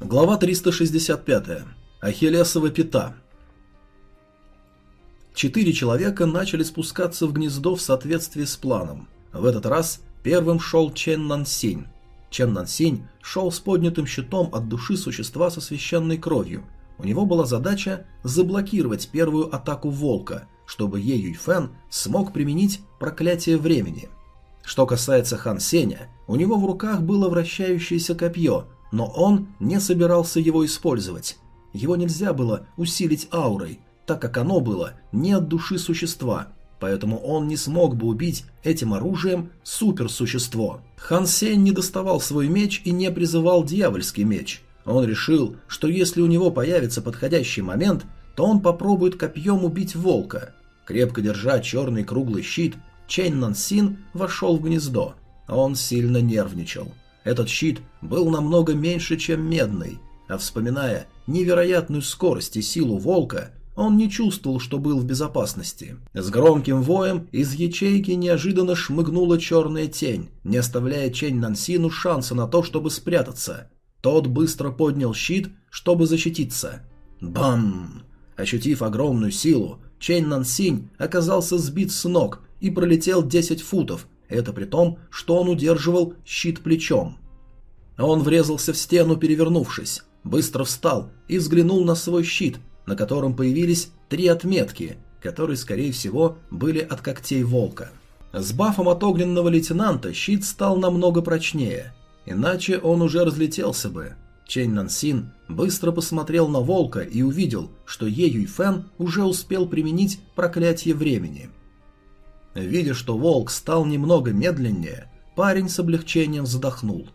Глава 365. Ахиллесова пята. Четыре человека начали спускаться в гнездо в соответствии с планом. В этот раз первым шел Чен Нансинь. Чен Нансинь шел с поднятым щитом от души существа со священной кровью. У него была задача заблокировать первую атаку волка, чтобы Е Юйфен смог применить проклятие времени. Что касается Хан Сеня, у него в руках было вращающееся копье – но он не собирался его использовать. Его нельзя было усилить аурой, так как оно было не от души существа, поэтому он не смог бы убить этим оружием суперсущество. Хан Сень не доставал свой меч и не призывал дьявольский меч. Он решил, что если у него появится подходящий момент, то он попробует копьем убить волка. Крепко держа черный круглый щит, Чэнь Нансин вошел в гнездо. Он сильно нервничал. Этот щит был намного меньше, чем медный, а вспоминая невероятную скорость и силу волка, он не чувствовал, что был в безопасности. С громким воем из ячейки неожиданно шмыгнула черная тень, не оставляя Чень Нансину шанса на то, чтобы спрятаться. Тот быстро поднял щит, чтобы защититься. Бам! Ощутив огромную силу, Чень Нансинь оказался сбит с ног и пролетел 10 футов, это при том, что он удерживал щит плечом. Он врезался в стену, перевернувшись, быстро встал и взглянул на свой щит, на котором появились три отметки, которые, скорее всего, были от когтей волка. С бафом от огненного лейтенанта щит стал намного прочнее, иначе он уже разлетелся бы. Чэнь Нансин быстро посмотрел на волка и увидел, что Е Юйфэн уже успел применить проклятие времени – Видя, что волк стал немного медленнее, парень с облегчением вздохнул.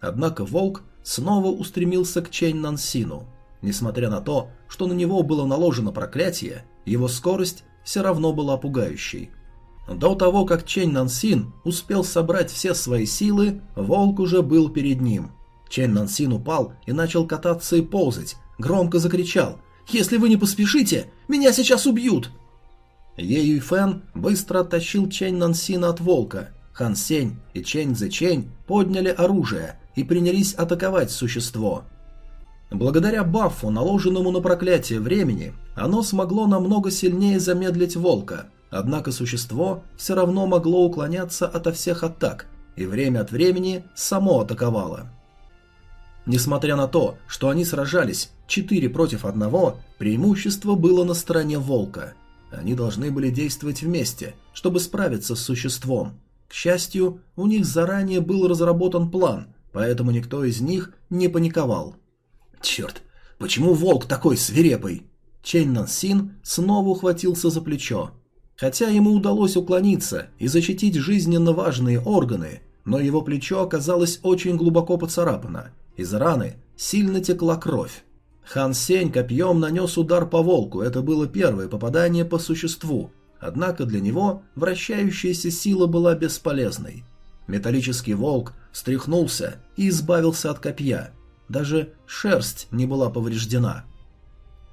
Однако волк снова устремился к Чэнь Нансину. Несмотря на то, что на него было наложено проклятие, его скорость все равно была пугающей. До того, как Чэнь Нансин успел собрать все свои силы, волк уже был перед ним. Чэнь Нансин упал и начал кататься и ползать, громко закричал «Если вы не поспешите, меня сейчас убьют!» Е Юйфэн быстро оттащил Чэнь Нансина от волка. Хан Сень и Чэнь Цзэчэнь подняли оружие и принялись атаковать существо. Благодаря бафу, наложенному на проклятие времени, оно смогло намного сильнее замедлить волка, однако существо все равно могло уклоняться ото всех атак и время от времени само атаковало. Несмотря на то, что они сражались 4 против 1, преимущество было на стороне волка – они должны были действовать вместе, чтобы справиться с существом. К счастью, у них заранее был разработан план, поэтому никто из них не паниковал. «Черт, почему волк такой свирепый?» Чэнь Нан снова ухватился за плечо. Хотя ему удалось уклониться и защитить жизненно важные органы, но его плечо оказалось очень глубоко поцарапано. Из раны сильно текла кровь. Хан Сень копьем нанес удар по волку, это было первое попадание по существу, однако для него вращающаяся сила была бесполезной. Металлический волк встряхнулся и избавился от копья, даже шерсть не была повреждена.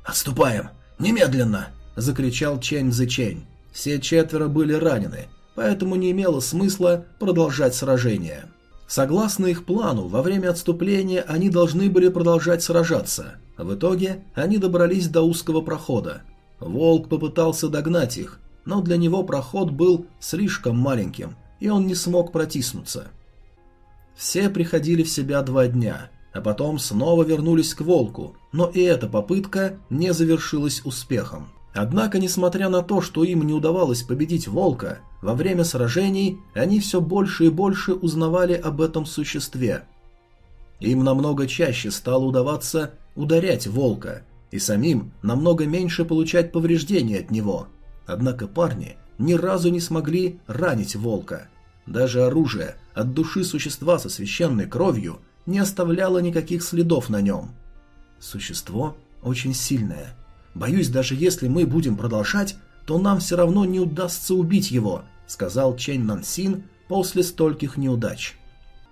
«Отступаем! Немедленно!» – закричал Чэнь Зычень. Все четверо были ранены, поэтому не имело смысла продолжать сражение. Согласно их плану, во время отступления они должны были продолжать сражаться – в итоге они добрались до узкого прохода. Волк попытался догнать их, но для него проход был слишком маленьким, и он не смог протиснуться. Все приходили в себя два дня, а потом снова вернулись к волку, но и эта попытка не завершилась успехом. Однако, несмотря на то, что им не удавалось победить волка, во время сражений они все больше и больше узнавали об этом существе. Им намного чаще стало удаваться ударять волка, и самим намного меньше получать повреждения от него. Однако парни ни разу не смогли ранить волка. Даже оружие от души существа со священной кровью не оставляло никаких следов на нем. Существо очень сильное. Боюсь, даже если мы будем продолжать, то нам все равно не удастся убить его, сказал Чэнь Нансин после стольких неудач.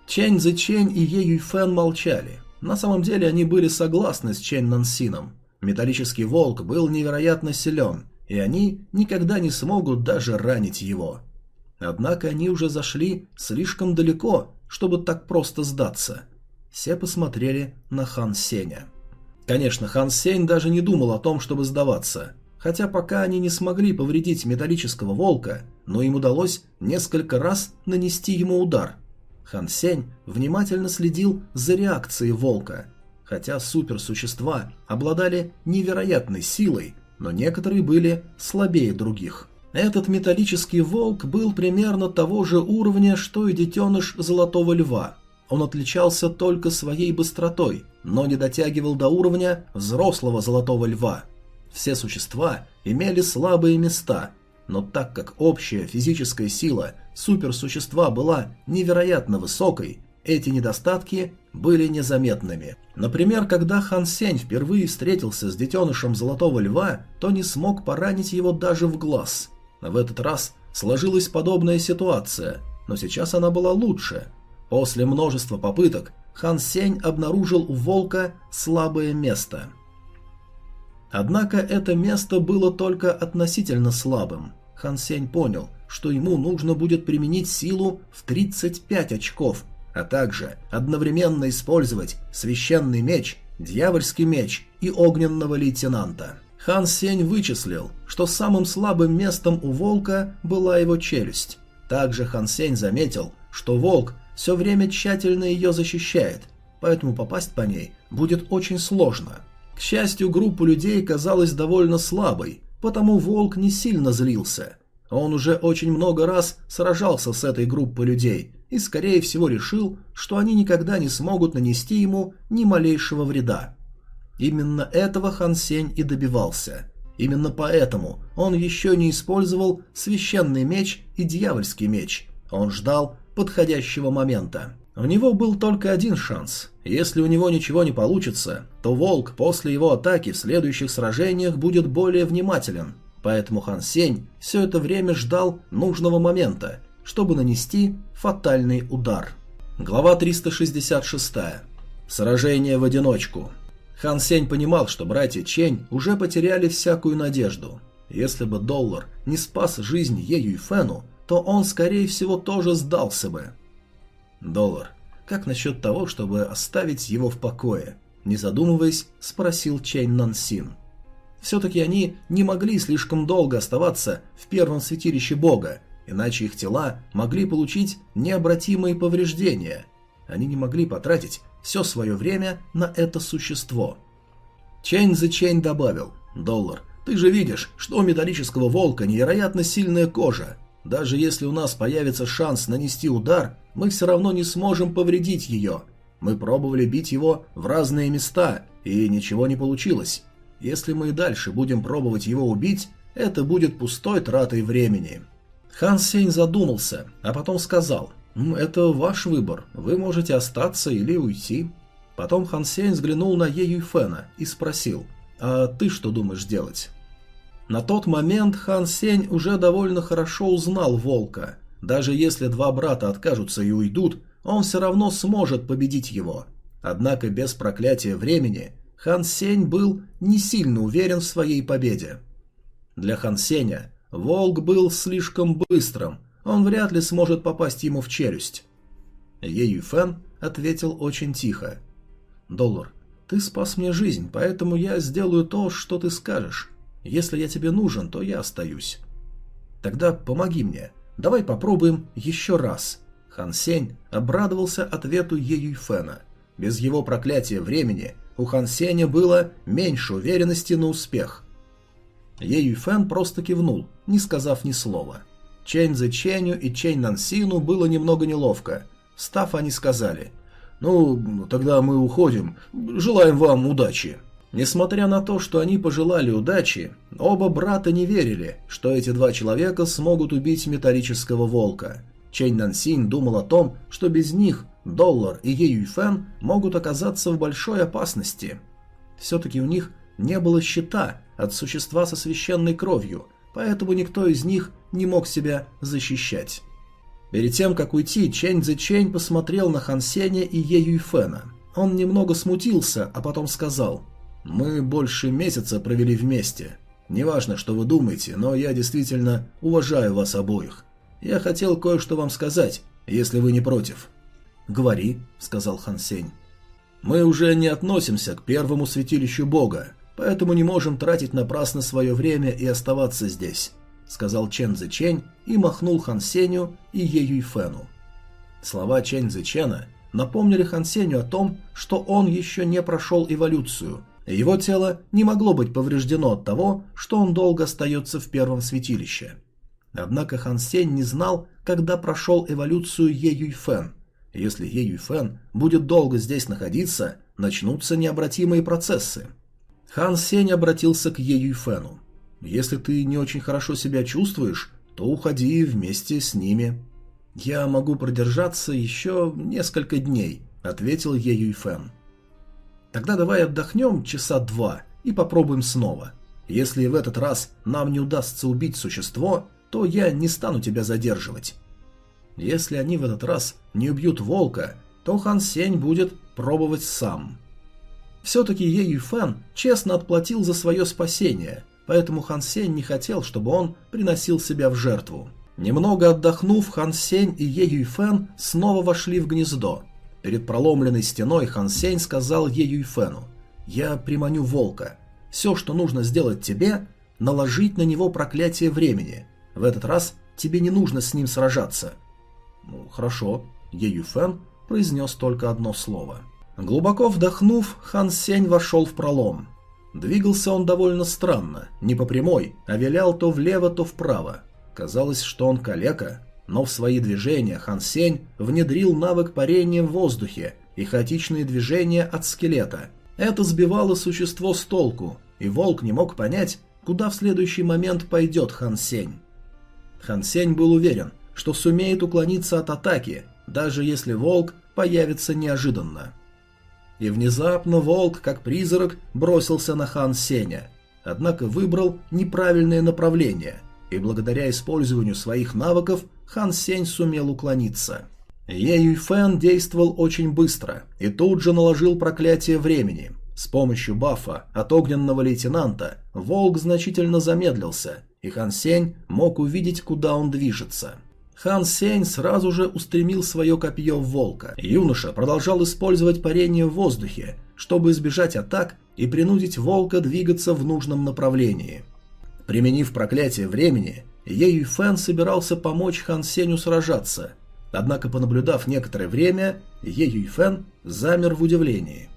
Чэнь Зычень и Е Юйфэн молчали. На самом деле они были согласны с Чен Нансином. Металлический волк был невероятно силен, и они никогда не смогут даже ранить его. Однако они уже зашли слишком далеко, чтобы так просто сдаться. все посмотрели на Хан Сеня. Конечно, Хан Сень даже не думал о том, чтобы сдаваться. Хотя пока они не смогли повредить металлического волка, но им удалось несколько раз нанести ему удар. Хан Сень внимательно следил за реакцией волка. Хотя суперсущества обладали невероятной силой, но некоторые были слабее других. Этот металлический волк был примерно того же уровня, что и детеныш Золотого Льва. Он отличался только своей быстротой, но не дотягивал до уровня взрослого Золотого Льва. Все существа имели слабые места, но так как общая физическая сила суперсущества была невероятно высокой, эти недостатки были незаметными. Например, когда Хан Сень впервые встретился с детенышем Золотого Льва, то не смог поранить его даже в глаз. В этот раз сложилась подобная ситуация, но сейчас она была лучше. После множества попыток Хан Сень обнаружил у волка слабое место. Однако это место было только относительно слабым. Хан Сень понял, что ему нужно будет применить силу в 35 очков, а также одновременно использовать священный меч, дьявольский меч и огненного лейтенанта. Хан Сень вычислил, что самым слабым местом у волка была его челюсть. Также Хан Сень заметил, что волк все время тщательно ее защищает, поэтому попасть по ней будет очень сложно. К счастью, группа людей казалась довольно слабой, потому волк не сильно злился. Он уже очень много раз сражался с этой группой людей и, скорее всего, решил, что они никогда не смогут нанести ему ни малейшего вреда. Именно этого Хан Сень и добивался. Именно поэтому он еще не использовал священный меч и дьявольский меч. Он ждал подходящего момента. У него был только один шанс. Если у него ничего не получится, то Волк после его атаки в следующих сражениях будет более внимателен. Поэтому Хан Сень все это время ждал нужного момента, чтобы нанести фатальный удар. Глава 366. Сражение в одиночку. Хан Сень понимал, что братья Чень уже потеряли всякую надежду. Если бы Доллар не спас жизнь Е Юйфену, то он, скорее всего, тоже сдался бы. «Доллар, как насчет того, чтобы оставить его в покое?» Не задумываясь, спросил Чэнь Нансин. Все-таки они не могли слишком долго оставаться в первом святилище бога, иначе их тела могли получить необратимые повреждения. Они не могли потратить все свое время на это существо. Чэнь за Чэнь добавил, «Доллар, ты же видишь, что у металлического волка невероятно сильная кожа. Даже если у нас появится шанс нанести удар, мы все равно не сможем повредить ее. Мы пробовали бить его в разные места, и ничего не получилось. Если мы и дальше будем пробовать его убить, это будет пустой тратой времени. Хан Сень задумался, а потом сказал, «Это ваш выбор, вы можете остаться или уйти». Потом Хан Сень взглянул на Е Юйфена и спросил, «А ты что думаешь делать?» На тот момент Хан Сень уже довольно хорошо узнал волка. Даже если два брата откажутся и уйдут, он все равно сможет победить его. Однако без проклятия времени Хан Сень был не сильно уверен в своей победе. Для Хан Сеня волк был слишком быстрым, он вряд ли сможет попасть ему в челюсть. Е Юфен ответил очень тихо. «Доллар, ты спас мне жизнь, поэтому я сделаю то, что ты скажешь. Если я тебе нужен, то я остаюсь. Тогда помоги мне. Давай попробуем еще раз. Хан Сень обрадовался ответу Е Юйфена. Без его проклятия времени у Хан Сеня было меньше уверенности на успех. Е Юйфен просто кивнул, не сказав ни слова. Чэнь Зе Ченю и Чэнь Нансину было немного неловко. Встав, они сказали, «Ну, тогда мы уходим. Желаем вам удачи». Несмотря на то, что они пожелали удачи, оба брата не верили, что эти два человека смогут убить металлического волка. Чэнь Нансинь думал о том, что без них Доллар и Е Юйфэн могут оказаться в большой опасности. Все-таки у них не было щита от существа со священной кровью, поэтому никто из них не мог себя защищать. Перед тем, как уйти, Чэнь Цзи Чэнь посмотрел на Хан Сеня и Е Юйфэна. Он немного смутился, а потом сказал – мы больше месяца провели вместе. Неважно, что вы думаете, но я действительно уважаю вас обоих. Я хотел кое-что вам сказать, если вы не против». «Говори», — сказал Хан Сень. Мы уже не относимся к первому святилищу Бога, поэтому не можем тратить напрасно свое время и оставаться здесь», — сказал Чен Цзэчэнь и махнул Хан Сеню и Е Юйфену. Слова Чен Цзэчэна напомнили Хан Сеню о том, что он еще не прошел эволюцию, его тело не могло быть повреждено от того, что он долго остается в первом святилище. Однако Хан Сень не знал, когда прошел эволюцию Е Юйфен. Если Е Юйфен будет долго здесь находиться, начнутся необратимые процессы. Хан Сень обратился к Е Юйфену. «Если ты не очень хорошо себя чувствуешь, то уходи вместе с ними». «Я могу продержаться еще несколько дней», — ответил Е Юйфен. Тогда давай отдохнем часа два и попробуем снова. Если в этот раз нам не удастся убить существо, то я не стану тебя задерживать. Если они в этот раз не убьют волка, то Хан Сень будет пробовать сам. Все-таки Е Юйфэн честно отплатил за свое спасение, поэтому Хан Сень не хотел, чтобы он приносил себя в жертву. Немного отдохнув, Хан Сень и Е Юйфэн снова вошли в гнездо – Перед проломленной стеной Хан Сень сказал Е Юйфену, «Я приманю волка. Все, что нужно сделать тебе, наложить на него проклятие времени. В этот раз тебе не нужно с ним сражаться». «Ну, хорошо», — Е Юйфен произнес только одно слово. Глубоко вдохнув, Хан Сень вошел в пролом. Двигался он довольно странно, не по прямой, а вилял то влево, то вправо. Казалось, что он калека, но в свои движения Хан Сень внедрил навык парения в воздухе и хаотичные движения от скелета. Это сбивало существо с толку, и волк не мог понять, куда в следующий момент пойдет Хан Сень. Хан Сень был уверен, что сумеет уклониться от атаки, даже если волк появится неожиданно. И внезапно волк, как призрак, бросился на Хан Сеня, однако выбрал неправильное направление, и благодаря использованию своих навыков Хан Сень сумел уклониться. Е Юйфэн действовал очень быстро и тут же наложил проклятие времени. С помощью бафа от огненного лейтенанта волк значительно замедлился, и Хан Сень мог увидеть, куда он движется. Хан Сень сразу же устремил свое копье в волка. Юноша продолжал использовать парение в воздухе, чтобы избежать атак и принудить волка двигаться в нужном направлении. Применив проклятие времени, Ей Фэн собирался помочь Хан Сеню сражаться, однако, понаблюдав некоторое время, Ей Фэн замер в удивлении.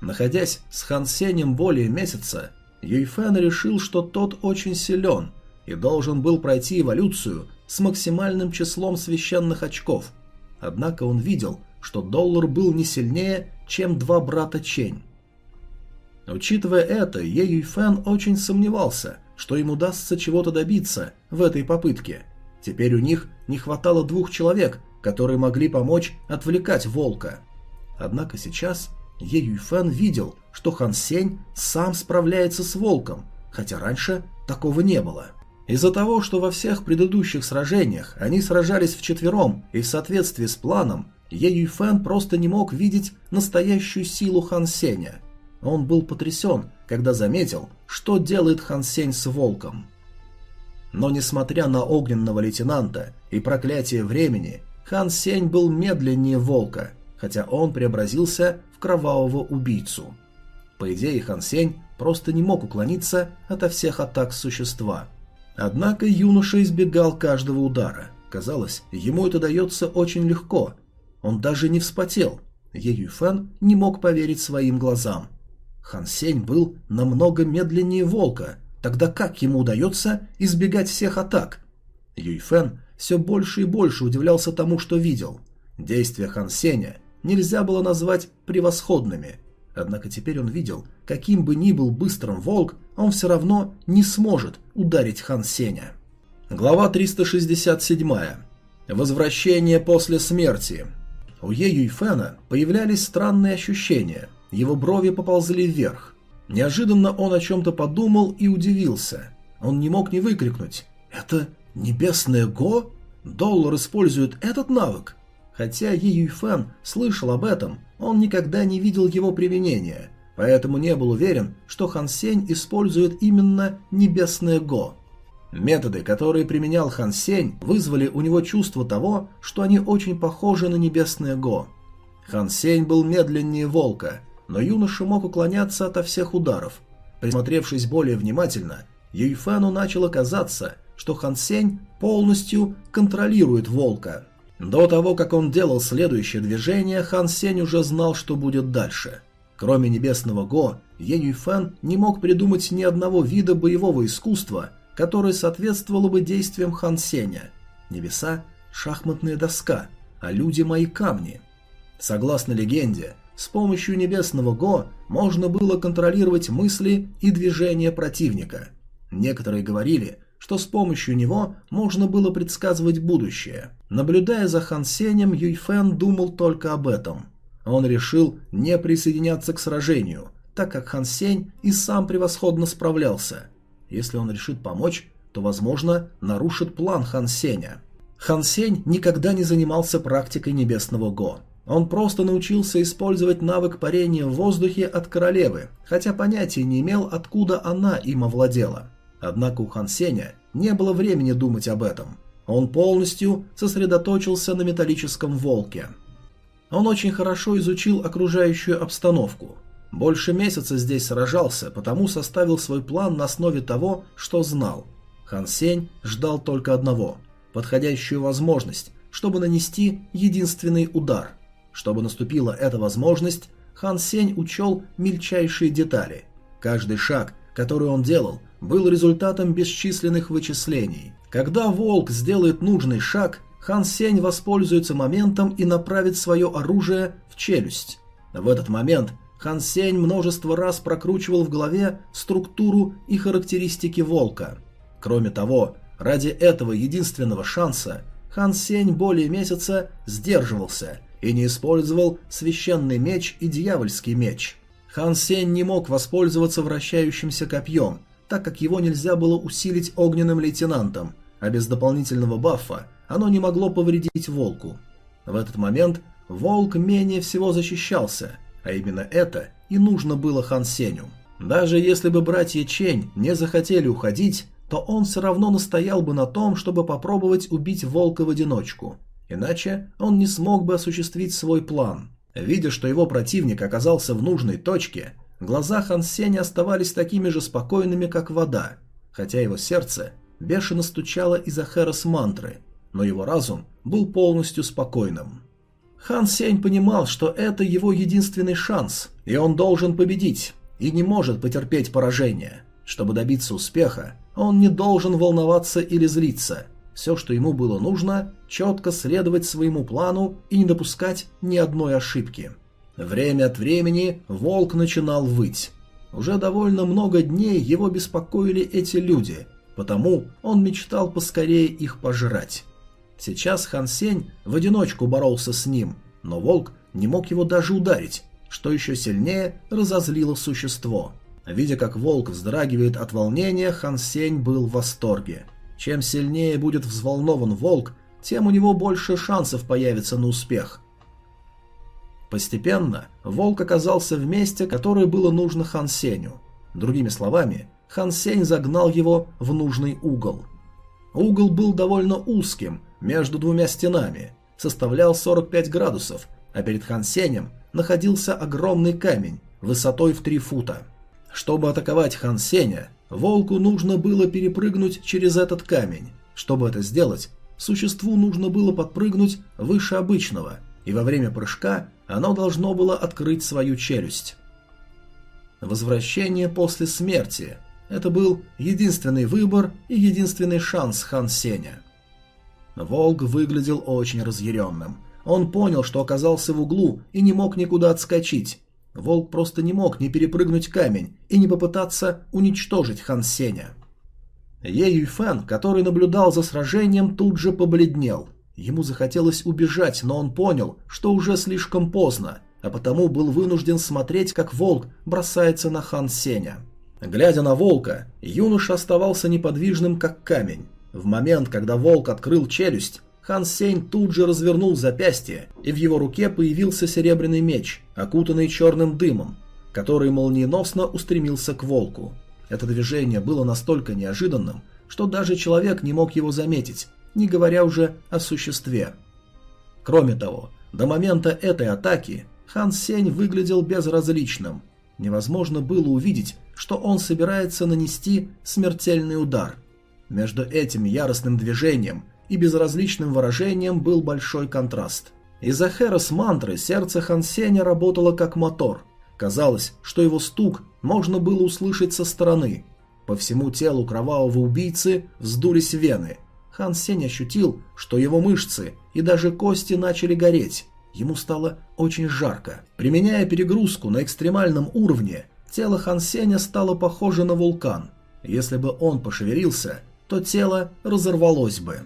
Находясь с Хан Сенем более месяца, Юйфэн решил, что тот очень силен и должен был пройти эволюцию с максимальным числом священных очков. Однако он видел, что доллар был не сильнее, чем два брата Чень. Учитывая это, Е Юйфэн очень сомневался – что им удастся чего-то добиться в этой попытке. Теперь у них не хватало двух человек, которые могли помочь отвлекать волка. Однако сейчас Е Юйфэн видел, что Хан Сень сам справляется с волком, хотя раньше такого не было. Из-за того, что во всех предыдущих сражениях они сражались вчетвером и в соответствии с планом, Е Юйфэн просто не мог видеть настоящую силу Хан Сеня. Он был потрясен, когда заметил, что делает Хан Сень с волком. Но несмотря на огненного лейтенанта и проклятие времени, Хан Сень был медленнее волка, хотя он преобразился в кровавого убийцу. По идее, Хан Сень просто не мог уклониться ото всех атак существа. Однако юноша избегал каждого удара. Казалось, ему это дается очень легко. Он даже не вспотел. Е Юйфэн не мог поверить своим глазам. Хан Сень был намного медленнее волка, тогда как ему удается избегать всех атак? Юйфен все больше и больше удивлялся тому, что видел. Действия Хан Сеня нельзя было назвать превосходными, однако теперь он видел, каким бы ни был быстрым волк, он все равно не сможет ударить Хан Сеня. Глава 367. Возвращение после смерти. У Е Юйфена появлялись странные ощущения – его брови поползли вверх. Неожиданно он о чем-то подумал и удивился. Он не мог не выкрикнуть «Это небесное Го? Доллар использует этот навык?» Хотя Yi Юйфэн слышал об этом, он никогда не видел его применения, поэтому не был уверен, что Хан Сень использует именно небесное Го. Методы, которые применял Хан Сень, вызвали у него чувство того, что они очень похожи на небесное Го. Хан Сень был медленнее волка, но юноша мог уклоняться ото всех ударов. Присмотревшись более внимательно, Юйфену начало казаться, что Хан Сень полностью контролирует волка. До того, как он делал следующее движение, Хан Сень уже знал, что будет дальше. Кроме небесного Го, Е Юйфен не мог придумать ни одного вида боевого искусства, которое соответствовало бы действиям Хан Сеня. Небеса – шахматная доска, а люди – мои камни. Согласно легенде, с помощью небесного Го можно было контролировать мысли и движения противника. Некоторые говорили, что с помощью него можно было предсказывать будущее. Наблюдая за Хан Сенем, Юйфен думал только об этом. Он решил не присоединяться к сражению, так как Хан Сень и сам превосходно справлялся. Если он решит помочь, то, возможно, нарушит план Хан Сеня. Хан Сень никогда не занимался практикой небесного Го. Он просто научился использовать навык парения в воздухе от королевы, хотя понятия не имел, откуда она им овладела. Однако у Хан Сеня не было времени думать об этом. Он полностью сосредоточился на металлическом волке. Он очень хорошо изучил окружающую обстановку. Больше месяца здесь сражался, потому составил свой план на основе того, что знал. Хан Сень ждал только одного – подходящую возможность, чтобы нанести единственный удар. Чтобы наступила эта возможность, Хан Сень учел мельчайшие детали. Каждый шаг, который он делал, был результатом бесчисленных вычислений. Когда волк сделает нужный шаг, Хан Сень воспользуется моментом и направит свое оружие в челюсть. В этот момент Хан Сень множество раз прокручивал в голове структуру и характеристики волка. Кроме того, ради этого единственного шанса Хан Сень более месяца сдерживался и не использовал священный меч и дьявольский меч. Хан Сень не мог воспользоваться вращающимся копьем, так как его нельзя было усилить огненным лейтенантом, а без дополнительного бафа оно не могло повредить волку. В этот момент волк менее всего защищался, а именно это и нужно было Хан Сеню. Даже если бы братья Чень не захотели уходить, то он все равно настоял бы на том, чтобы попробовать убить волка в одиночку – Иначе он не смог бы осуществить свой план. Видя, что его противник оказался в нужной точке, глаза Хан Сеня оставались такими же спокойными, как вода, хотя его сердце бешено стучало из-за Хэрос мантры, но его разум был полностью спокойным. Хан Сень понимал, что это его единственный шанс, и он должен победить, и не может потерпеть поражение. Чтобы добиться успеха, он не должен волноваться или злиться – все, что ему было нужно, четко следовать своему плану и не допускать ни одной ошибки. Время от времени волк начинал выть. Уже довольно много дней его беспокоили эти люди, потому он мечтал поскорее их пожрать. Сейчас Хан Сень в одиночку боролся с ним, но волк не мог его даже ударить, что еще сильнее разозлило существо. Видя, как волк вздрагивает от волнения, Хан Сень был в восторге – чем сильнее будет взволнован волк, тем у него больше шансов появиться на успех. Постепенно волк оказался в месте, которое было нужно Хан Сеню. Другими словами, Хан Сень загнал его в нужный угол. Угол был довольно узким, между двумя стенами, составлял 45 градусов, а перед Хан Сенем находился огромный камень высотой в 3 фута. Чтобы атаковать Хан Сеня, Волку нужно было перепрыгнуть через этот камень. Чтобы это сделать, существу нужно было подпрыгнуть выше обычного, и во время прыжка оно должно было открыть свою челюсть. Возвращение после смерти – это был единственный выбор и единственный шанс Хан Сеня. Волк выглядел очень разъяренным. Он понял, что оказался в углу и не мог никуда отскочить, Волк просто не мог не перепрыгнуть камень и не попытаться уничтожить Хан Сеня. Е Юйфэн, который наблюдал за сражением, тут же побледнел. Ему захотелось убежать, но он понял, что уже слишком поздно, а потому был вынужден смотреть, как волк бросается на Хан Сеня. Глядя на волка, юноша оставался неподвижным, как камень. В момент, когда волк открыл челюсть, Хан Сень тут же развернул запястье, и в его руке появился серебряный меч, окутанный черным дымом, который молниеносно устремился к волку. Это движение было настолько неожиданным, что даже человек не мог его заметить, не говоря уже о существе. Кроме того, До момента этой атаки Хан Сень выглядел безразличным. Невозможно было увидеть, что он собирается нанести смертельный удар. Между этим яростным движением и безразличным выражением был большой контраст. Из-за Хэрос мантры сердце Хан Сеня работало как мотор. Казалось, что его стук можно было услышать со стороны. По всему телу кровавого убийцы вздулись вены. Хан Сень ощутил, что его мышцы и даже кости начали гореть. Ему стало очень жарко. Применяя перегрузку на экстремальном уровне, тело Хан Сеня стало похоже на вулкан. Если бы он пошевелился, то тело разорвалось бы.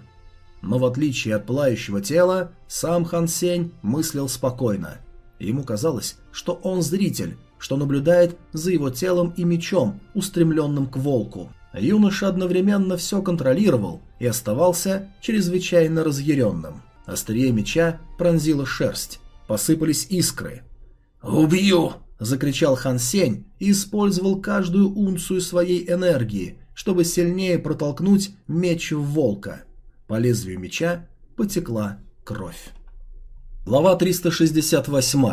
Но в отличие от пылающего тела, сам Хан Сень мыслил спокойно. Ему казалось, что он зритель, что наблюдает за его телом и мечом, устремленным к волку. Юноша одновременно все контролировал и оставался чрезвычайно разъяренным. Острие меча пронзила шерсть, посыпались искры. «Убью!» – закричал Хан Сень и использовал каждую унцию своей энергии, чтобы сильнее протолкнуть меч в волка. По лезвию меча потекла кровь. Глава 368.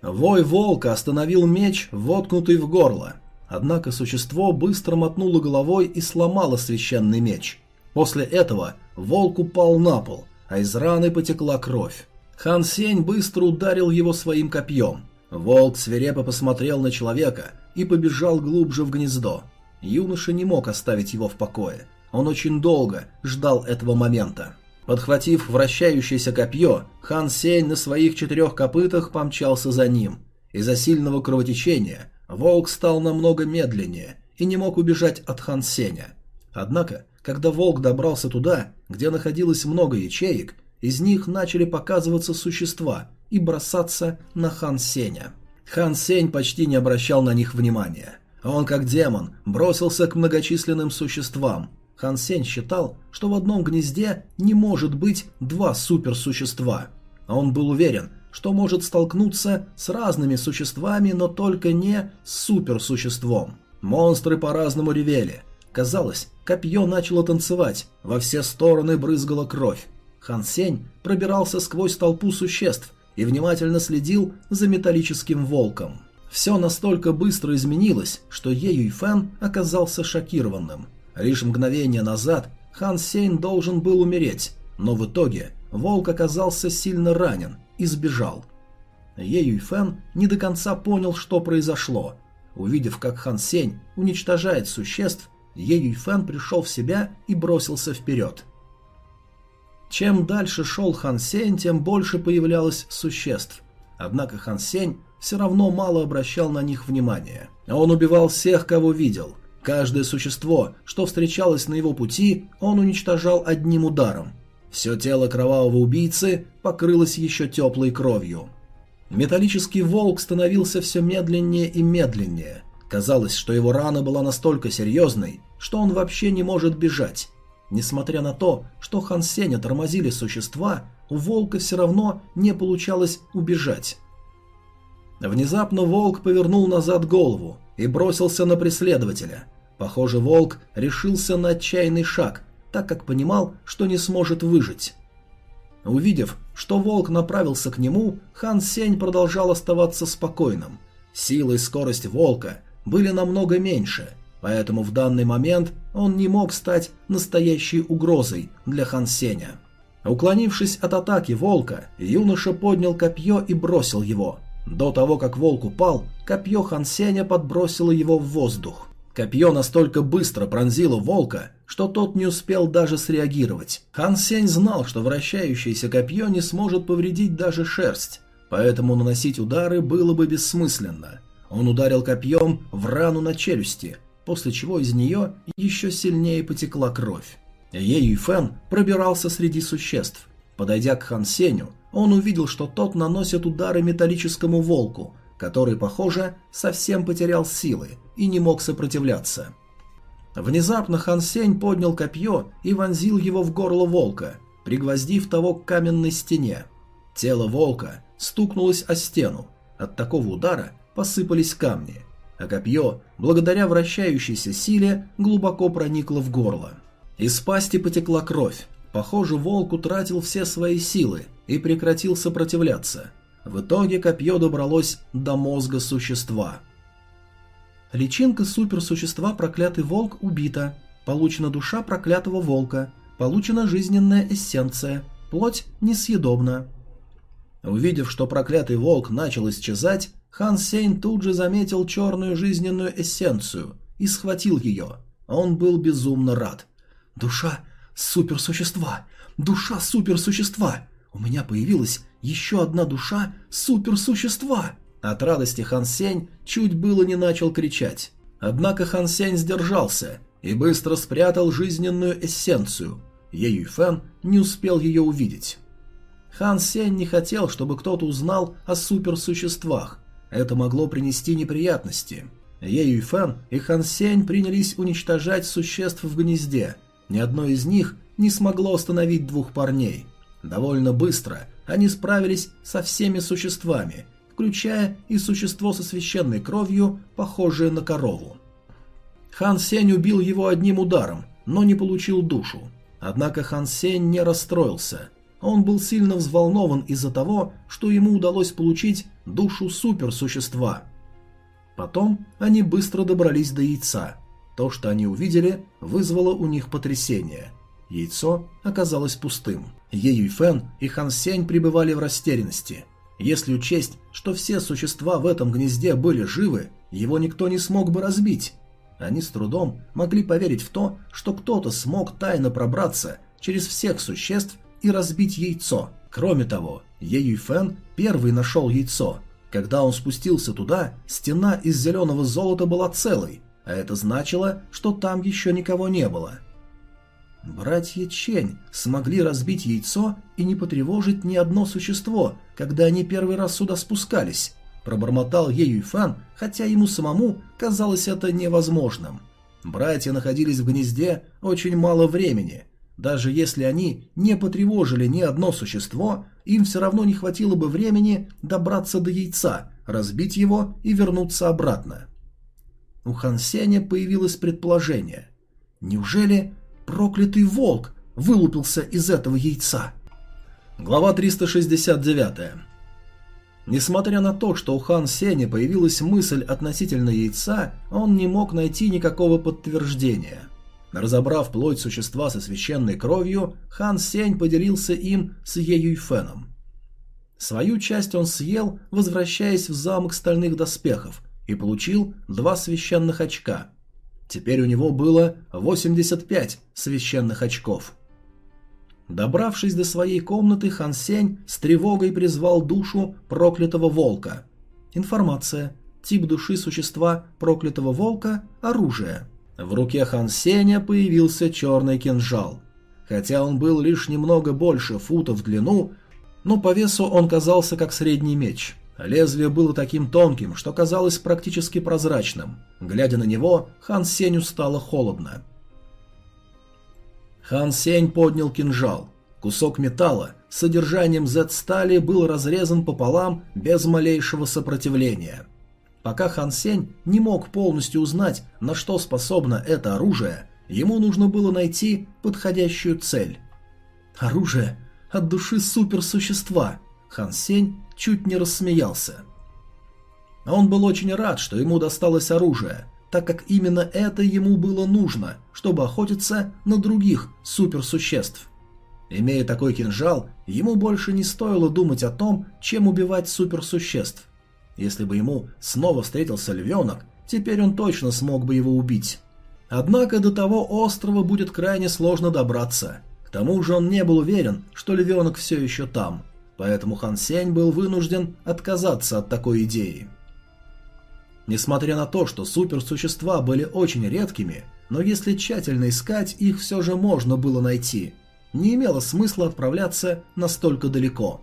Вой волка остановил меч, воткнутый в горло. Однако существо быстро мотнуло головой и сломало священный меч. После этого волк упал на пол, а из раны потекла кровь. Хан Сень быстро ударил его своим копьем. Волк свирепо посмотрел на человека и побежал глубже в гнездо. Юноша не мог оставить его в покое. Он очень долго ждал этого момента. Подхватив вращающееся копье, Хан Сень на своих четырех копытах помчался за ним. Из-за сильного кровотечения волк стал намного медленнее и не мог убежать от Хан Сеня. Однако, когда волк добрался туда, где находилось много ячеек, из них начали показываться существа и бросаться на Хан Сеня. Хан Сень почти не обращал на них внимания. Он, как демон, бросился к многочисленным существам, Хан Сень считал, что в одном гнезде не может быть два суперсущества. А он был уверен, что может столкнуться с разными существами, но только не с суперсуществом. Монстры по-разному ревели. Казалось, копье начало танцевать, во все стороны брызгала кровь. Хан Сень пробирался сквозь толпу существ и внимательно следил за металлическим волком. Все настолько быстро изменилось, что Е Юйфэн оказался шокированным. Лишь мгновение назад Хан Сейн должен был умереть, но в итоге волк оказался сильно ранен и сбежал. Е Юйфэн не до конца понял, что произошло. Увидев, как Хан Сень уничтожает существ, Е Юйфэн пришел в себя и бросился вперед. Чем дальше шел Хан Сень, тем больше появлялось существ. Однако Хан Сень все равно мало обращал на них внимания. Он убивал всех, кого видел – Каждое существо, что встречалось на его пути, он уничтожал одним ударом. Все тело кровавого убийцы покрылось еще теплой кровью. Металлический волк становился все медленнее и медленнее. Казалось, что его рана была настолько серьезной, что он вообще не может бежать. Несмотря на то, что Хан Сеня тормозили существа, у волка все равно не получалось убежать. Внезапно волк повернул назад голову и бросился на преследователя. Похоже, волк решился на отчаянный шаг, так как понимал, что не сможет выжить. Увидев, что волк направился к нему, Хан Сень продолжал оставаться спокойным. Сила и скорость волка были намного меньше, поэтому в данный момент он не мог стать настоящей угрозой для Хан Сеня. Уклонившись от атаки волка, юноша поднял копье и бросил его. До того, как волк упал, копье Хан Сеня подбросило его в воздух. Копье настолько быстро пронзило волка, что тот не успел даже среагировать. Хан Сень знал, что вращающееся копье не сможет повредить даже шерсть, поэтому наносить удары было бы бессмысленно. Он ударил копьем в рану на челюсти, после чего из нее еще сильнее потекла кровь. Е Фэн пробирался среди существ. Подойдя к Хан Сеню, он увидел, что тот наносит удары металлическому волку, который, похоже, совсем потерял силы и не мог сопротивляться. Внезапно Хан Сень поднял копье и вонзил его в горло волка, пригвоздив того к каменной стене. Тело волка стукнулось о стену. От такого удара посыпались камни, а копье, благодаря вращающейся силе, глубоко проникло в горло. Из пасти потекла кровь. Похоже, волк утратил все свои силы и прекратил сопротивляться. В итоге копье добралось до мозга существа. Личинка суперсущества «Проклятый волк» убита. Получена душа проклятого волка. Получена жизненная эссенция. Плоть несъедобна. Увидев, что проклятый волк начал исчезать, Хан Сейн тут же заметил черную жизненную эссенцию и схватил ее. Он был безумно рад. «Душа суперсущества! Душа суперсущества! У меня появилась еще одна душа суперсущества!» От радости Хан Сень чуть было не начал кричать. Однако Хан Сень сдержался и быстро спрятал жизненную эссенцию. Е Фэн не успел ее увидеть. Хан Сень не хотел, чтобы кто-то узнал о суперсуществах. Это могло принести неприятности. Е Фэн и Хан Сень принялись уничтожать существ в гнезде. Ни одно из них не смогло остановить двух парней. Довольно быстро они справились со всеми существами, включая и существо со священной кровью, похожее на корову. Хан Сень убил его одним ударом, но не получил душу. Однако Хан Сень не расстроился. Он был сильно взволнован из-за того, что ему удалось получить душу суперсущества. Потом они быстро добрались до яйца. То, что они увидели, вызвало у них потрясение. Яйцо оказалось пустым. Е Юйфен и Хан Сень пребывали в растерянности. Если учесть, что все существа в этом гнезде были живы, его никто не смог бы разбить. Они с трудом могли поверить в то, что кто-то смог тайно пробраться через всех существ и разбить яйцо. Кроме того, Е Юйфен первый нашел яйцо. Когда он спустился туда, стена из зеленого золота была целой, а это значило, что там еще никого не было. Братья Чень смогли разбить яйцо и не потревожить ни одно существо, когда они первый раз сюда спускались. Пробормотал Е Юйфан, хотя ему самому казалось это невозможным. Братья находились в гнезде очень мало времени. Даже если они не потревожили ни одно существо, им все равно не хватило бы времени добраться до яйца, разбить его и вернуться обратно. У Хан Сеня появилось предположение. Неужели Проклятый волк вылупился из этого яйца. Глава 369. Несмотря на то, что у Хан Сеня появилась мысль относительно яйца, он не мог найти никакого подтверждения. Разобрав плоть существа со священной кровью, Хан Сень поделился им с Е Юйфеном. Свою часть он съел, возвращаясь в замок стальных доспехов, и получил два священных очка – Теперь у него было 85 священных очков. Добравшись до своей комнаты, Хан Сень с тревогой призвал душу проклятого волка. Информация. Тип души существа проклятого волка – оружие. В руке Хан Сеня появился черный кинжал. Хотя он был лишь немного больше фута в длину, но по весу он казался как средний меч – Лезвие было таким тонким, что казалось практически прозрачным. Глядя на него, Хан Сенью стало холодно. Хан Сень поднял кинжал. Кусок металла с содержанием Z-стали был разрезан пополам без малейшего сопротивления. Пока Хан Сень не мог полностью узнать, на что способно это оружие, ему нужно было найти подходящую цель. Оружие от души суперсущества. Хан Сень чуть не рассмеялся. Он был очень рад, что ему досталось оружие, так как именно это ему было нужно, чтобы охотиться на других суперсуществ. Имея такой кинжал, ему больше не стоило думать о том, чем убивать суперсуществ. Если бы ему снова встретился львенок, теперь он точно смог бы его убить. Однако до того острова будет крайне сложно добраться. К тому же он не был уверен, что львенок все еще там – поэтому Хан Сень был вынужден отказаться от такой идеи. Несмотря на то, что суперсущества были очень редкими, но если тщательно искать, их все же можно было найти. Не имело смысла отправляться настолько далеко.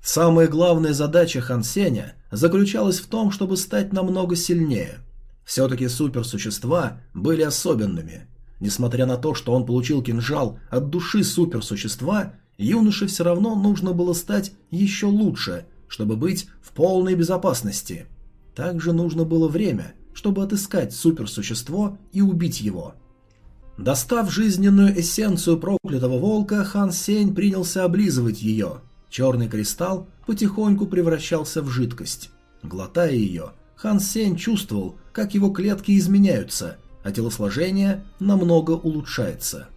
Самая главная задача Хан Сеня заключалась в том, чтобы стать намного сильнее. Все-таки суперсущества были особенными. Несмотря на то, что он получил кинжал от души суперсущества, юноше все равно нужно было стать еще лучше, чтобы быть в полной безопасности. Также нужно было время, чтобы отыскать суперсущество и убить его. Достав жизненную эссенцию проклятого волка, Хан Сень принялся облизывать ее. Черный кристалл потихоньку превращался в жидкость. Глотая ее, Хан Сень чувствовал, как его клетки изменяются, а телосложение намного улучшается.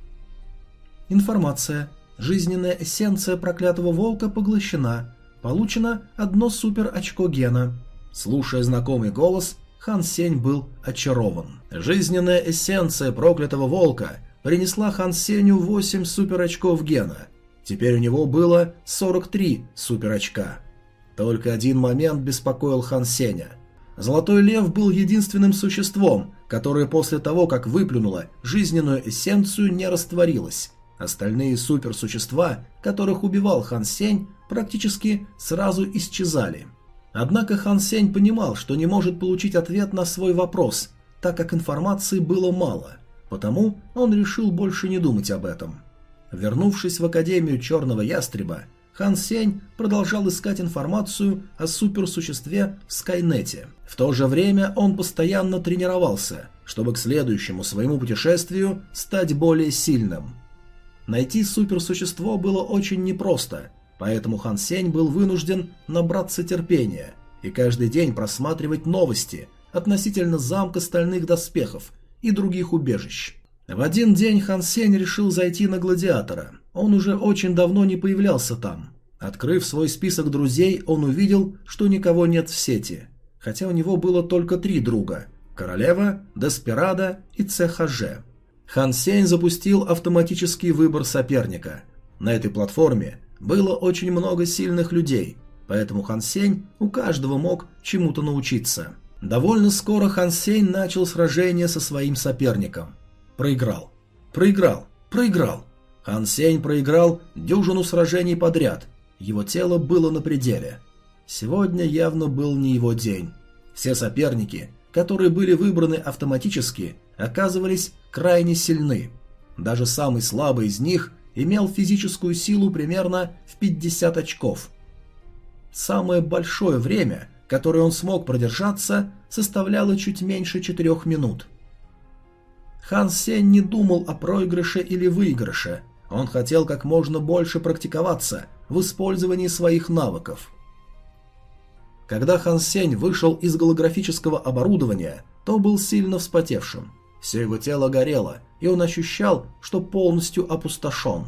Информация. Жизненная эссенция проклятого волка поглощена. Получено одно супер очко гена. Слушая знакомый голос, Хан Сень был очарован. Жизненная эссенция проклятого волка принесла Хан Сенью 8 супер очков гена. Теперь у него было 43 супер очка. Только один момент беспокоил Хан Сеня. Золотой лев был единственным существом, которое после того, как выплюнуло жизненную эссенцию, не растворилось. Остальные суперсущества, которых убивал Хан Сень, практически сразу исчезали. Однако Хан Сень понимал, что не может получить ответ на свой вопрос, так как информации было мало, потому он решил больше не думать об этом. Вернувшись в Академию Черного Ястреба, Хан Сень продолжал искать информацию о суперсуществе в Скайнете. В то же время он постоянно тренировался, чтобы к следующему своему путешествию стать более сильным. Найти суперсущество было очень непросто, поэтому Хан Сень был вынужден набраться терпения и каждый день просматривать новости относительно замка стальных доспехов и других убежищ. В один день Хан Сень решил зайти на Гладиатора. Он уже очень давно не появлялся там. Открыв свой список друзей, он увидел, что никого нет в сети. Хотя у него было только три друга – Королева, Деспирада и ЦХЖ. Хан Сень запустил автоматический выбор соперника. На этой платформе было очень много сильных людей, поэтому Хан Сень у каждого мог чему-то научиться. Довольно скоро Хан Сень начал сражение со своим соперником. Проиграл. Проиграл. Проиграл. Хан Сень проиграл дюжину сражений подряд. Его тело было на пределе. Сегодня явно был не его день. Все соперники, которые были выбраны автоматически, оказывались крайне сильны. Даже самый слабый из них имел физическую силу примерно в 50 очков. Самое большое время, которое он смог продержаться, составляло чуть меньше 4 минут – Хан Сень не думал о проигрыше или выигрыше. Он хотел как можно больше практиковаться в использовании своих навыков. Когда Хан Сень вышел из голографического оборудования, то был сильно вспотевшим. Все его тело горело, и он ощущал, что полностью опустошен.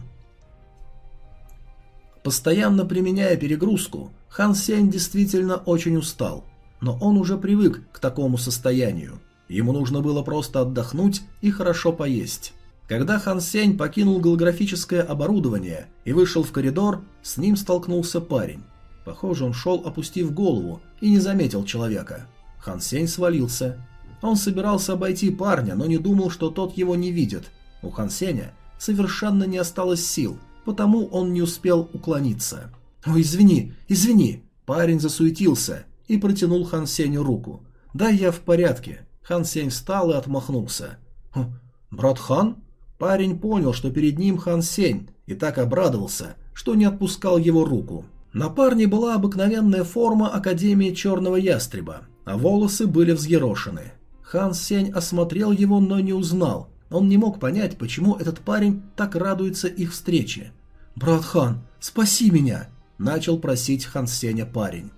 Постоянно применяя перегрузку, Хан Сень действительно очень устал, но он уже привык к такому состоянию – Ему нужно было просто отдохнуть и хорошо поесть. Когда Хан Сень покинул голографическое оборудование и вышел в коридор, с ним столкнулся парень. Похоже, он шел, опустив голову, и не заметил человека. Хан Сень свалился. Он собирался обойти парня, но не думал, что тот его не видит. У Хан Сеня совершенно не осталось сил, потому он не успел уклониться. «Ой, извини, извини!» Парень засуетился и протянул Хан Сеню руку. «Да, я в порядке. Хан Сень встал и отмахнулся. «Хм, «Брат Хан?» Парень понял, что перед ним Хан Сень, и так обрадовался, что не отпускал его руку. На парне была обыкновенная форма Академии Черного Ястреба, а волосы были взъерошены. Хан Сень осмотрел его, но не узнал. Он не мог понять, почему этот парень так радуется их встрече. «Брат Хан, спаси меня!» – начал просить Хан Сеня парень.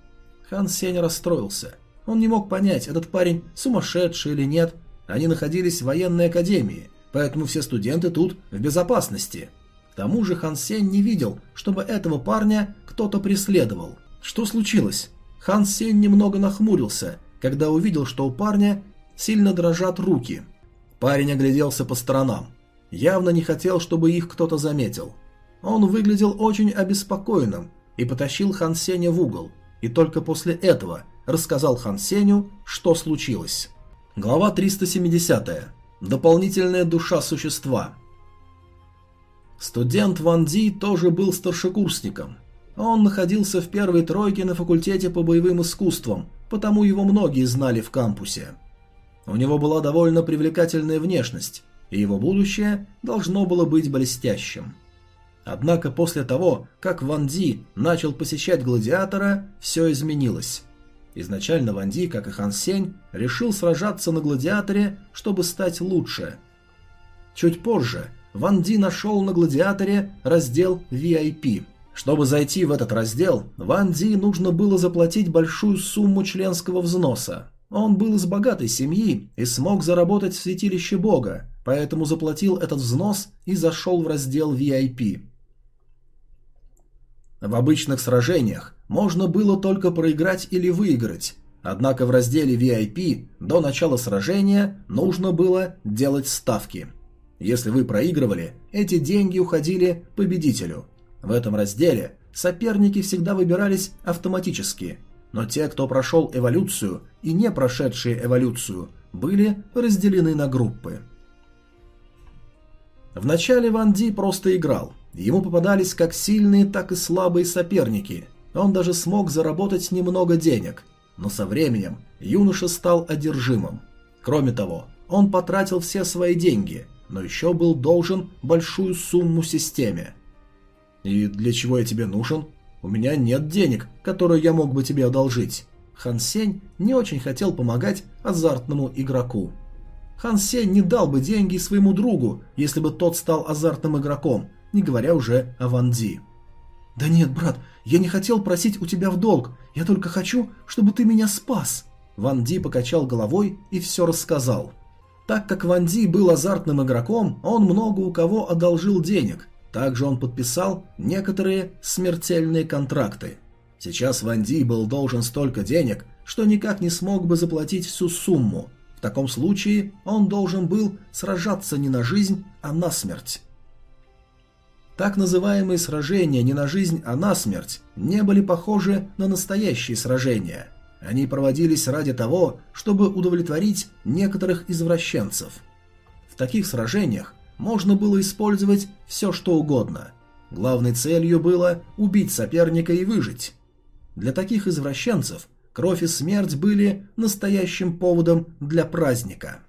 Хан Сень расстроился – он не мог понять, этот парень сумасшедший или нет. Они находились в военной академии, поэтому все студенты тут в безопасности. К тому же Хан Сень не видел, чтобы этого парня кто-то преследовал. Что случилось? Хан Сень немного нахмурился, когда увидел, что у парня сильно дрожат руки. Парень огляделся по сторонам. Явно не хотел, чтобы их кто-то заметил. Он выглядел очень обеспокоенным и потащил Хан Сеня в угол, и только после этого рассказал Хан Сеню, что случилось. Глава 370. Дополнительная душа существа. Студент Ван Ди тоже был старшекурсником. Он находился в первой тройке на факультете по боевым искусствам, потому его многие знали в кампусе. У него была довольно привлекательная внешность, и его будущее должно было быть блестящим. Однако после того, как Ван Ди начал посещать гладиатора, все изменилось. Изначально Ван Ди, как и Хан Сень, решил сражаться на гладиаторе, чтобы стать лучше. Чуть позже Ван Ди нашел на гладиаторе раздел VIP. Чтобы зайти в этот раздел, Ван Ди нужно было заплатить большую сумму членского взноса. Он был из богатой семьи и смог заработать в святилище бога, поэтому заплатил этот взнос и зашел в раздел VIP. В обычных сражениях можно было только проиграть или выиграть, однако в разделе VIP до начала сражения нужно было делать ставки. Если вы проигрывали, эти деньги уходили победителю. В этом разделе соперники всегда выбирались автоматически, но те, кто прошел эволюцию и не прошедшие эволюцию, были разделены на группы. Вначале Ван Ди просто играл. Ему попадались как сильные, так и слабые соперники. Он даже смог заработать немного денег. Но со временем юноша стал одержимым. Кроме того, он потратил все свои деньги, но еще был должен большую сумму системе. «И для чего я тебе нужен? У меня нет денег, которые я мог бы тебе одолжить». Хан Сень не очень хотел помогать азартному игроку. Хан Сень не дал бы деньги своему другу, если бы тот стал азартным игроком, не говоря уже о Ван Ди. «Да нет, брат, я не хотел просить у тебя в долг, я только хочу, чтобы ты меня спас». Ван Ди покачал головой и все рассказал. Так как Ван Ди был азартным игроком, он много у кого одолжил денег. Также он подписал некоторые смертельные контракты. Сейчас Ван Ди был должен столько денег, что никак не смог бы заплатить всю сумму, в таком случае он должен был сражаться не на жизнь, а на смерть. Так называемые сражения не на жизнь, а на смерть не были похожи на настоящие сражения. Они проводились ради того, чтобы удовлетворить некоторых извращенцев. В таких сражениях можно было использовать все что угодно. Главной целью было убить соперника и выжить. Для таких извращенцев Кровь и смерть были настоящим поводом для праздника.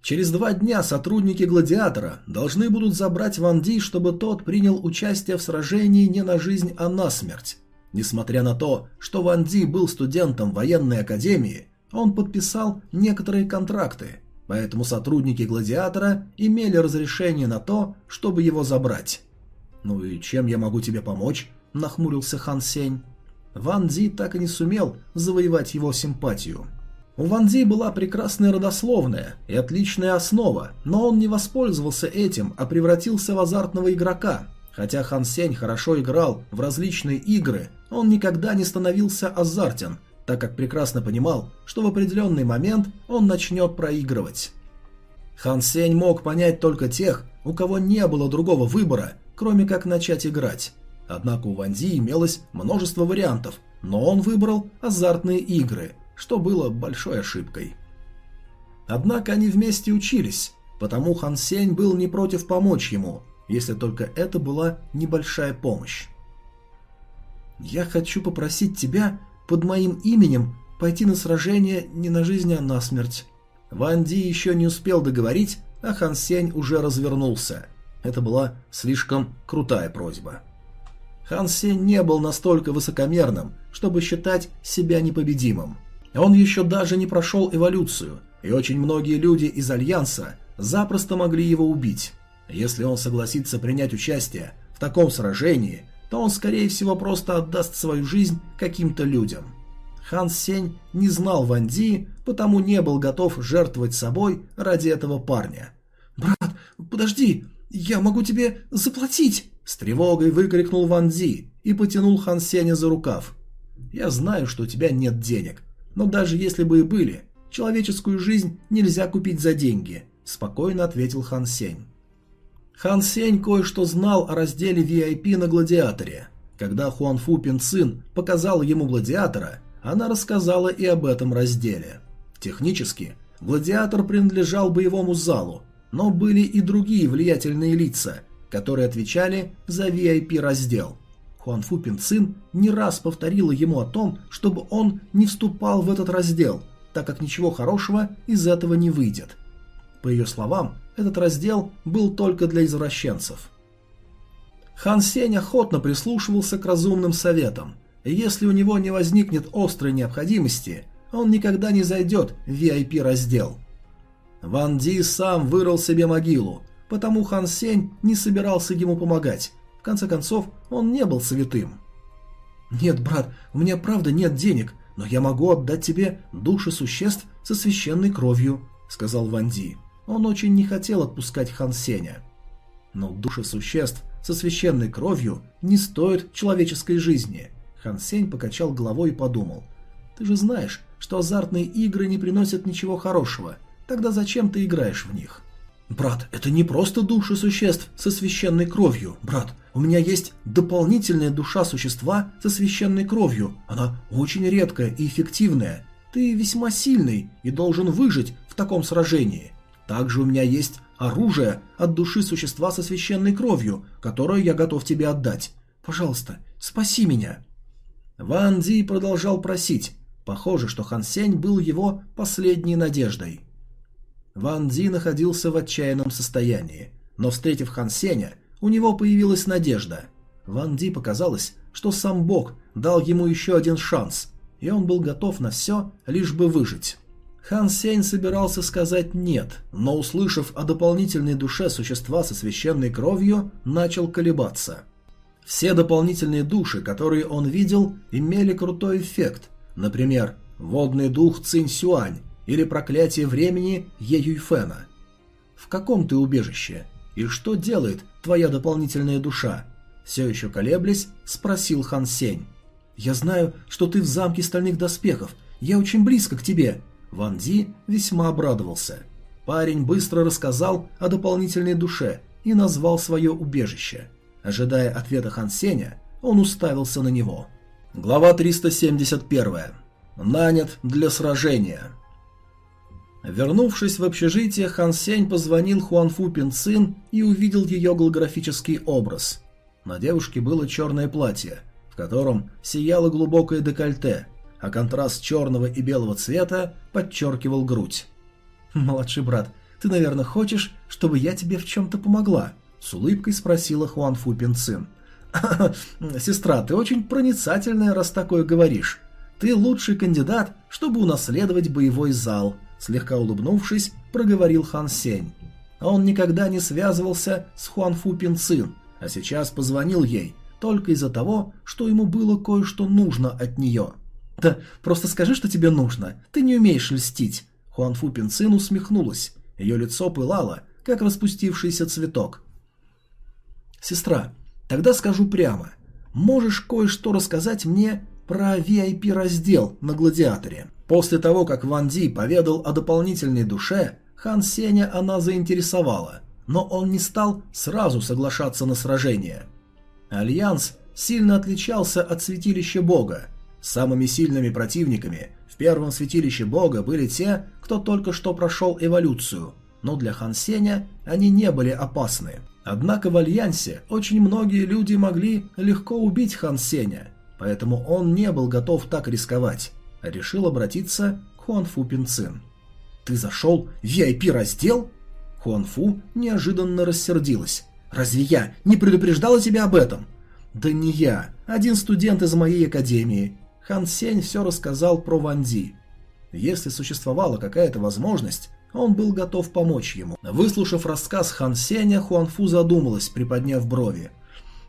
Через два дня сотрудники Гладиатора должны будут забрать Ван Ди, чтобы тот принял участие в сражении не на жизнь, а на смерть. Несмотря на то, что Ван Ди был студентом военной академии, он подписал некоторые контракты, поэтому сотрудники Гладиатора имели разрешение на то, чтобы его забрать. «Ну и чем я могу тебе помочь?» – нахмурился Хан Сень. Ван Ди так и не сумел завоевать его симпатию. У Ван Ди была прекрасная родословная и отличная основа, но он не воспользовался этим, а превратился в азартного игрока. Хотя Хан Сень хорошо играл в различные игры, он никогда не становился азартен, так как прекрасно понимал, что в определенный момент он начнет проигрывать. Хан Сень мог понять только тех, у кого не было другого выбора, кроме как начать играть. Однако у Ванди имелось множество вариантов, но он выбрал азартные игры, что было большой ошибкой. Однако они вместе учились, потому Хан Сень был не против помочь ему, если только это была небольшая помощь. «Я хочу попросить тебя под моим именем пойти на сражение не на жизнь, а на смерть». Ван Ди еще не успел договорить, а Хан Сень уже развернулся. Это была слишком крутая просьба. Хан Сень не был настолько высокомерным, чтобы считать себя непобедимым. Он еще даже не прошел эволюцию, и очень многие люди из Альянса запросто могли его убить. Если он согласится принять участие в таком сражении, то он скорее всего просто отдаст свою жизнь каким-то людям. Хан Сень не знал Ван Ди, потому не был готов жертвовать собой ради этого парня. «Брат, подожди, я могу тебе заплатить!» С тревогой выкрикнул Ван Зи и потянул Хан Сеня за рукав. «Я знаю, что у тебя нет денег, но даже если бы и были, человеческую жизнь нельзя купить за деньги», – спокойно ответил Хан Сень. Хан Сень кое-что знал о разделе VIP на Гладиаторе. Когда Хуан Фу Пин Цин показала ему Гладиатора, она рассказала и об этом разделе. Технически, Гладиатор принадлежал боевому залу, но были и другие влиятельные лица, которые отвечали за VIP-раздел. Хуанфу Пинцин не раз повторила ему о том, чтобы он не вступал в этот раздел, так как ничего хорошего из этого не выйдет. По ее словам, этот раздел был только для извращенцев. Хан Сень охотно прислушивался к разумным советам, если у него не возникнет острой необходимости, он никогда не зайдет в VIP-раздел. Ван Ди сам вырыл себе могилу, потому Хан Сень не собирался ему помогать. В конце концов, он не был святым. «Нет, брат, у меня правда нет денег, но я могу отдать тебе души существ со священной кровью», — сказал Ван Ди. Он очень не хотел отпускать Хан Сеня. Но души существ со священной кровью не стоят человеческой жизни. Хан Сень покачал головой и подумал. «Ты же знаешь, что азартные игры не приносят ничего хорошего. Тогда зачем ты играешь в них?» «Брат, это не просто души существ со священной кровью, брат. У меня есть дополнительная душа существа со священной кровью. Она очень редкая и эффективная. Ты весьма сильный и должен выжить в таком сражении. Также у меня есть оружие от души существа со священной кровью, которое я готов тебе отдать. Пожалуйста, спаси меня». Ван Ди продолжал просить. Похоже, что Хан Сень был его последней надеждой. Ван Ди находился в отчаянном состоянии, но встретив Хан Сеня, у него появилась надежда. Ван Ди показалось, что сам Бог дал ему еще один шанс, и он был готов на все, лишь бы выжить. Хан Сень собирался сказать «нет», но, услышав о дополнительной душе существа со священной кровью, начал колебаться. Все дополнительные души, которые он видел, имели крутой эффект, например, водный дух Цинь Сюань, или проклятие времени Е Юйфена? В каком ты убежище? И что делает твоя дополнительная душа? Все еще колеблясь, спросил Хан Сень. Я знаю, что ты в замке стальных доспехов. Я очень близко к тебе. Ван Ди весьма обрадовался. Парень быстро рассказал о дополнительной душе и назвал свое убежище. Ожидая ответа Хан Сеня, он уставился на него. Глава 371. Нанят для сражения. Вернувшись в общежитие, Хан Сень позвонил Хуанфу Пинцин и увидел ее голографический образ. На девушке было черное платье, в котором сияло глубокое декольте, а контраст черного и белого цвета подчеркивал грудь. «Младший брат, ты, наверное, хочешь, чтобы я тебе в чем-то помогла?» – с улыбкой спросила Хуанфу Пинцин. «Сестра, ты очень проницательная, раз такое говоришь. Ты лучший кандидат, чтобы унаследовать боевой зал», Слегка улыбнувшись, проговорил Хан Сень. Он никогда не связывался с Хуанфу Пинцин, а сейчас позвонил ей только из-за того, что ему было кое-что нужно от нее. «Да просто скажи, что тебе нужно. Ты не умеешь льстить». Хуанфу Пинцин усмехнулась. Ее лицо пылало, как распустившийся цветок. «Сестра, тогда скажу прямо. Можешь кое-что рассказать мне про VIP-раздел на Гладиаторе?» После того, как Ван Ди поведал о дополнительной душе, Хан Сеня она заинтересовала, но он не стал сразу соглашаться на сражение. Альянс сильно отличался от Святилища Бога. Самыми сильными противниками в первом Святилище Бога были те, кто только что прошел эволюцию, но для Хан Сеня они не были опасны. Однако в Альянсе очень многие люди могли легко убить Хан Сеня, поэтому он не был готов так рисковать решил обратиться к Хуанфу Пинцин. «Ты зашел в VIP-раздел?» Хуанфу неожиданно рассердилась. «Разве я не предупреждала тебя об этом?» «Да не я. Один студент из моей академии». Хан Сень все рассказал про Ван Ди. Если существовала какая-то возможность, он был готов помочь ему. Выслушав рассказ Хан Сеня, Хуанфу задумалась, приподняв брови.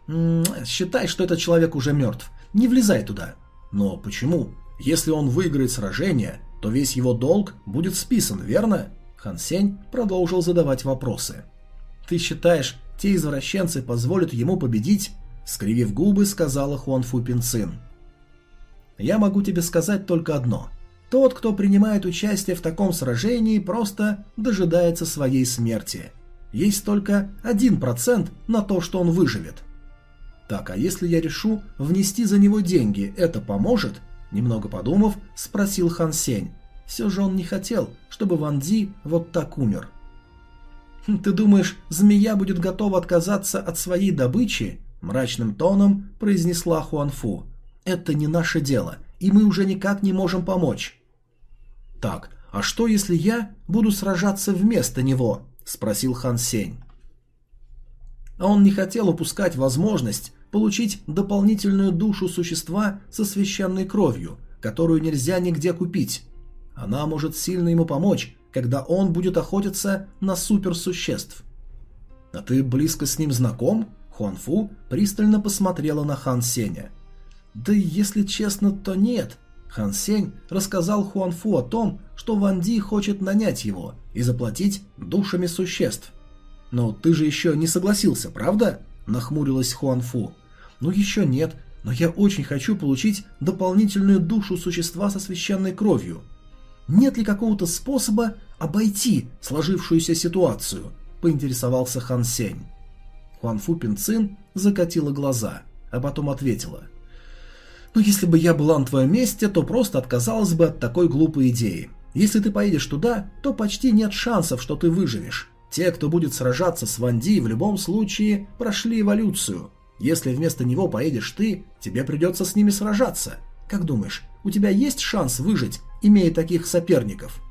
«М -м, «Считай, что этот человек уже мертв. Не влезай туда». «Но почему? Если он выиграет сражение, то весь его долг будет списан, верно? Хан Сень продолжил задавать вопросы. «Ты считаешь, те извращенцы позволят ему победить?» Скривив губы, сказала Хуан Фу Пин Цин. «Я могу тебе сказать только одно. Тот, кто принимает участие в таком сражении, просто дожидается своей смерти. Есть только один процент на то, что он выживет. Так, а если я решу внести за него деньги, это поможет?» Немного подумав, спросил Хан Сень. Все же он не хотел, чтобы Ван Ди вот так умер. «Хм, «Ты думаешь, змея будет готова отказаться от своей добычи?» Мрачным тоном произнесла Хуан Фу. «Это не наше дело, и мы уже никак не можем помочь». «Так, а что если я буду сражаться вместо него?» Спросил Хан Сень. Он не хотел упускать возможность получить дополнительную душу существа со священной кровью, которую нельзя нигде купить. Она может сильно ему помочь, когда он будет охотиться на суперсуществ. А ты близко с ним знаком? Хуанфу пристально посмотрела на Хан Сеня. Да если честно, то нет. Хан Сень рассказал Хуанфу о том, что Ван Ди хочет нанять его и заплатить душами существ. Но ты же еще не согласился, правда? Нахмурилась Хуанфу. Ну еще нет, но я очень хочу получить дополнительную душу существа со священной кровью. Нет ли какого-то способа обойти сложившуюся ситуацию? Поинтересовался Хан Сень. Хуанфу Пинцин закатила глаза, а потом ответила. «Ну, если бы я была на твоем месте, то просто отказалась бы от такой глупой идеи. Если ты поедешь туда, то почти нет шансов, что ты выживешь. Те, кто будет сражаться с Ванди, в любом случае прошли эволюцию. Если вместо него поедешь ты, тебе придется с ними сражаться. Как думаешь, у тебя есть шанс выжить, имея таких соперников?»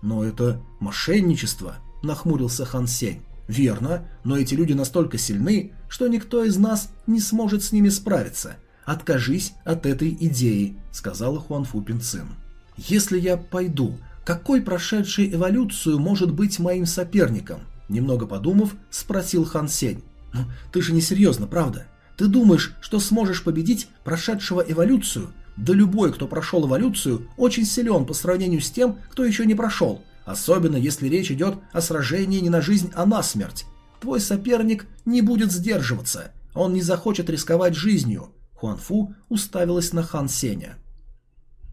«Но это мошенничество», – нахмурился Хан Сень. «Верно, но эти люди настолько сильны, что никто из нас не сможет с ними справиться. Откажись от этой идеи», – сказала Хуанфу Пинцин. «Если я пойду, какой прошедший эволюцию может быть моим соперником?» Немного подумав, спросил Хан Сень. «Ну, ты же не серьезно, правда? Ты думаешь, что сможешь победить прошедшего эволюцию? Да любой, кто прошел эволюцию, очень силен по сравнению с тем, кто еще не прошел. Особенно, если речь идет о сражении не на жизнь, а на смерть. Твой соперник не будет сдерживаться. Он не захочет рисковать жизнью. Хуанфу уставилась на Хан Сеня.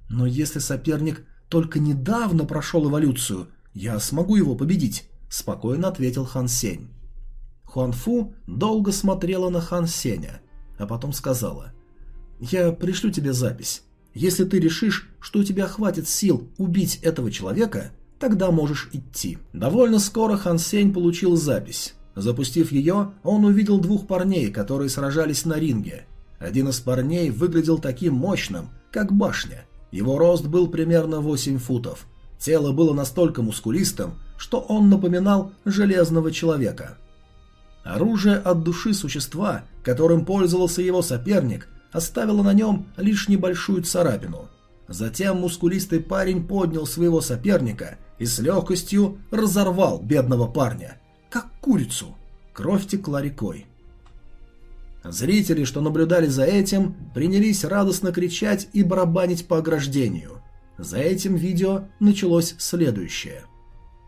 Но если соперник только недавно прошел эволюцию, я смогу его победить, спокойно ответил Хан Сень. Хуанфу долго смотрела на Хан Сеня, а потом сказала: "Я пришлю тебе запись. Если ты решишь, что у тебя хватит сил убить этого человека, тогда можешь идти". Довольно скоро Хан Сень получил запись. Запустив ее, он увидел двух парней, которые сражались на ринге. Один из парней выглядел таким мощным, как башня. Его рост был примерно 8 футов. Тело было настолько мускулистым, что он напоминал железного человека. Оружие от души существа, которым пользовался его соперник, оставило на нем лишь небольшую царапину. Затем мускулистый парень поднял своего соперника и с легкостью разорвал бедного парня, как курицу. Кровь текла рекой. Зрители, что наблюдали за этим, принялись радостно кричать и барабанить по ограждению. За этим видео началось следующее.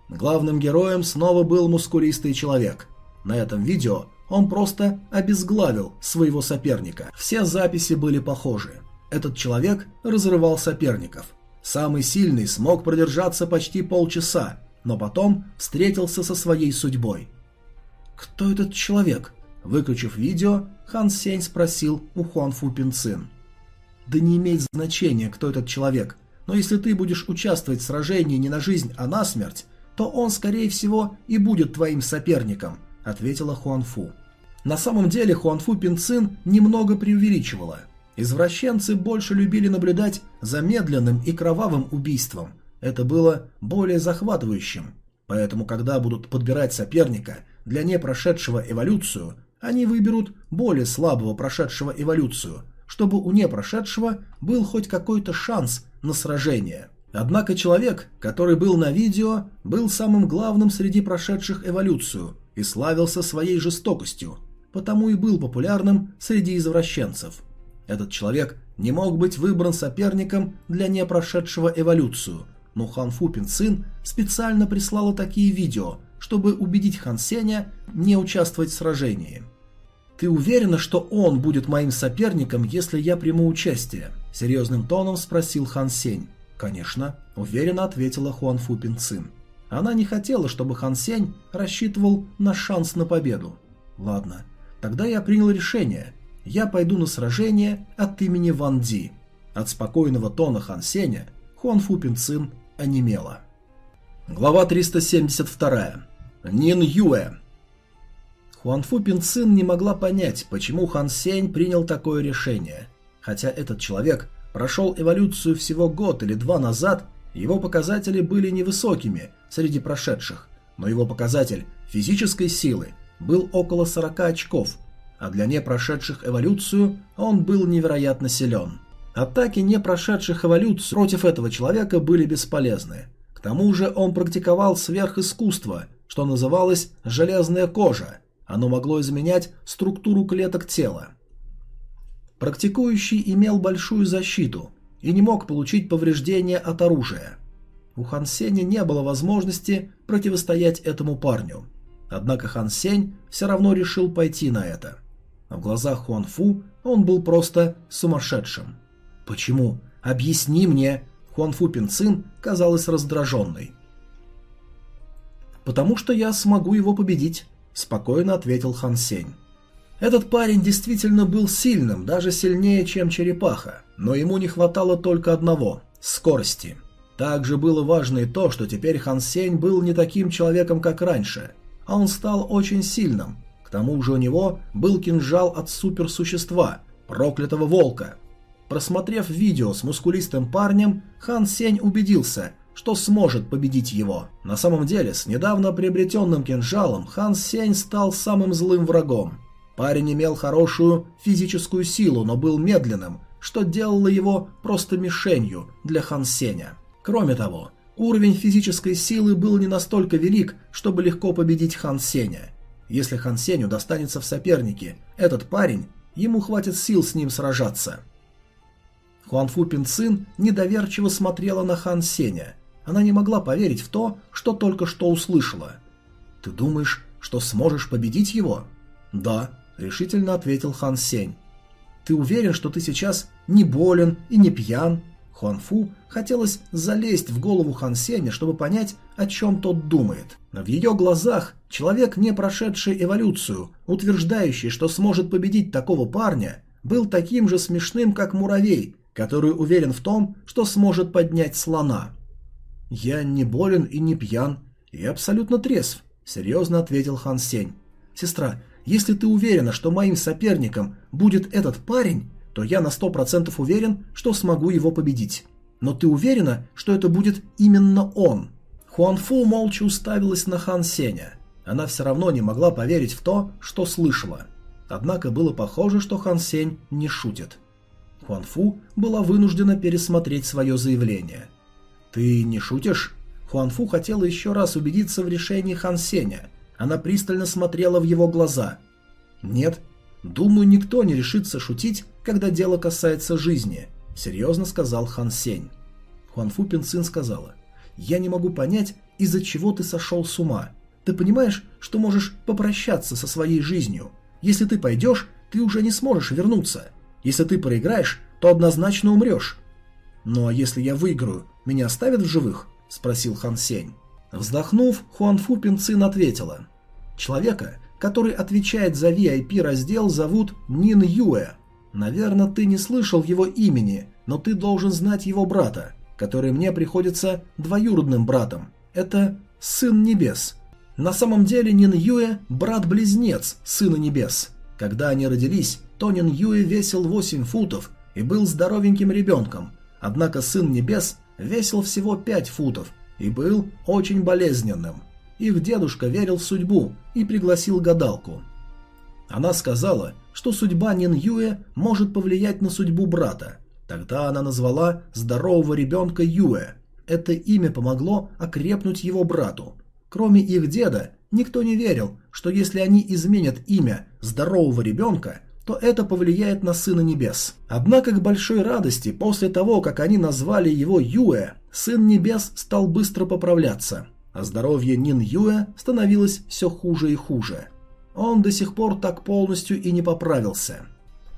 Главным героем снова был мускулистый человек. На этом видео он просто обезглавил своего соперника. Все записи были похожи. Этот человек разрывал соперников. Самый сильный смог продержаться почти полчаса, но потом встретился со своей судьбой. «Кто этот человек?» Выключив видео, Хан Сень спросил у Хуан Фу Пинцин. «Да не имеет значения, кто этот человек, но если ты будешь участвовать в сражении не на жизнь, а на смерть, то он, скорее всего, и будет твоим соперником», — ответила Хуан Фу. На самом деле Хуан Фу Пинцин немного преувеличивала. Извращенцы больше любили наблюдать за медленным и кровавым убийством. Это было более захватывающим. Поэтому, когда будут подбирать соперника для не прошедшего эволюцию, они выберут более слабого прошедшего эволюцию, чтобы у непрошедшего был хоть какой-то шанс на сражение. Однако человек, который был на видео, был самым главным среди прошедших эволюцию и славился своей жестокостью, потому и был популярным среди извращенцев. Этот человек не мог быть выбран соперником для непрошедшего эволюцию, но Хан Фупин сын специально прислала такие видео, чтобы убедить Хан Сеня не участвовать в сражении. «Ты уверена, что он будет моим соперником, если я приму участие?» – серьезным тоном спросил Хан Сень. «Конечно», – уверенно ответила Хуан Фу Пин Цин. Она не хотела, чтобы Хан Сень рассчитывал на шанс на победу. «Ладно, тогда я принял решение. Я пойду на сражение от имени Ван Ди». От спокойного тона Хан Сеня Хуан Фу Пин Цин онемела. Глава 372. Нин Юэ. Хуанфу Пинцин не могла понять, почему Хан Сень принял такое решение. Хотя этот человек прошел эволюцию всего год или два назад, его показатели были невысокими среди прошедших, но его показатель физической силы был около 40 очков, а для не прошедших эволюцию он был невероятно силен. Атаки не прошедших эволюцию против этого человека были бесполезны. К тому же он практиковал сверхискусство – что называлось «железная кожа», Оно могло изменять структуру клеток тела. Практикующий имел большую защиту и не мог получить повреждения от оружия. У Хан Сеня не было возможности противостоять этому парню. Однако Хан Сень все равно решил пойти на это. В глазах Хуан Фу он был просто сумасшедшим. «Почему? Объясни мне!» Хуан Фу Пин Цин казалась раздраженной. «Потому что я смогу его победить», – спокойно ответил Хан Сень. Этот парень действительно был сильным, даже сильнее, чем черепаха, но ему не хватало только одного – скорости. Также было важно и то, что теперь Хан Сень был не таким человеком, как раньше, а он стал очень сильным. К тому же у него был кинжал от суперсущества, проклятого волка. Просмотрев видео с мускулистым парнем, Хан Сень убедился, что сможет победить его. На самом деле, с недавно приобретенным кинжалом Хан Сень стал самым злым врагом – Парень имел хорошую физическую силу, но был медленным, что делало его просто мишенью для Хан Сеня. Кроме того, уровень физической силы был не настолько велик, чтобы легко победить Хан Сеня. Если Хан Сеню достанется в соперники этот парень, ему хватит сил с ним сражаться. Хуанфу Пин Цин недоверчиво смотрела на Хан Сеня. Она не могла поверить в то, что только что услышала. «Ты думаешь, что сможешь победить его?» «Да», решительно ответил Хан Сень. «Ты уверен, что ты сейчас не болен и не пьян?» Хуан Фу хотелось залезть в голову Хан Сеня, чтобы понять, о чем тот думает. В ее глазах человек, не прошедший эволюцию, утверждающий, что сможет победить такого парня, был таким же смешным, как муравей, который уверен в том, что сможет поднять слона. «Я не болен и не пьян, и абсолютно трезв», — серьезно ответил Хан Сень. «Сестра, если ты уверена, что моим соперником будет этот парень, то я на сто процентов уверен, что смогу его победить. Но ты уверена, что это будет именно он?» Хуанфу молча уставилась на Хан Сеня. Она все равно не могла поверить в то, что слышала. Однако было похоже, что Хан Сень не шутит. Хуанфу была вынуждена пересмотреть свое заявление. «Ты не шутишь?» Хуанфу хотела еще раз убедиться в решении Хан Сеня – она пристально смотрела в его глаза. «Нет, думаю, никто не решится шутить, когда дело касается жизни», — серьезно сказал Хан Сень. Хуанфу Пинцин сказала, «Я не могу понять, из-за чего ты сошел с ума. Ты понимаешь, что можешь попрощаться со своей жизнью. Если ты пойдешь, ты уже не сможешь вернуться. Если ты проиграешь, то однозначно умрешь». «Ну а если я выиграю, меня оставят в живых?» – спросил Хан Сень. Вздохнув, Хуанфу Пинцин ответила. Человека, который отвечает за VIP-раздел, зовут Нин Юэ. Наверное, ты не слышал его имени, но ты должен знать его брата, который мне приходится двоюродным братом. Это Сын Небес. На самом деле Нин Юэ – брат-близнец Сына Небес. Когда они родились, то Нин Юэ весил 8 футов и был здоровеньким ребенком, однако Сын Небес весил всего 5 футов и был очень болезненным. Их дедушка верил в судьбу и пригласил гадалку. Она сказала, что судьба Нин Юэ может повлиять на судьбу брата. Тогда она назвала здорового ребенка Юэ. Это имя помогло окрепнуть его брату. Кроме их деда, никто не верил, что если они изменят имя здорового ребенка, то это повлияет на Сына Небес. Однако к большой радости, после того, как они назвали его Юэ, Сын Небес стал быстро поправляться, а здоровье Нин Юэ становилось все хуже и хуже. Он до сих пор так полностью и не поправился.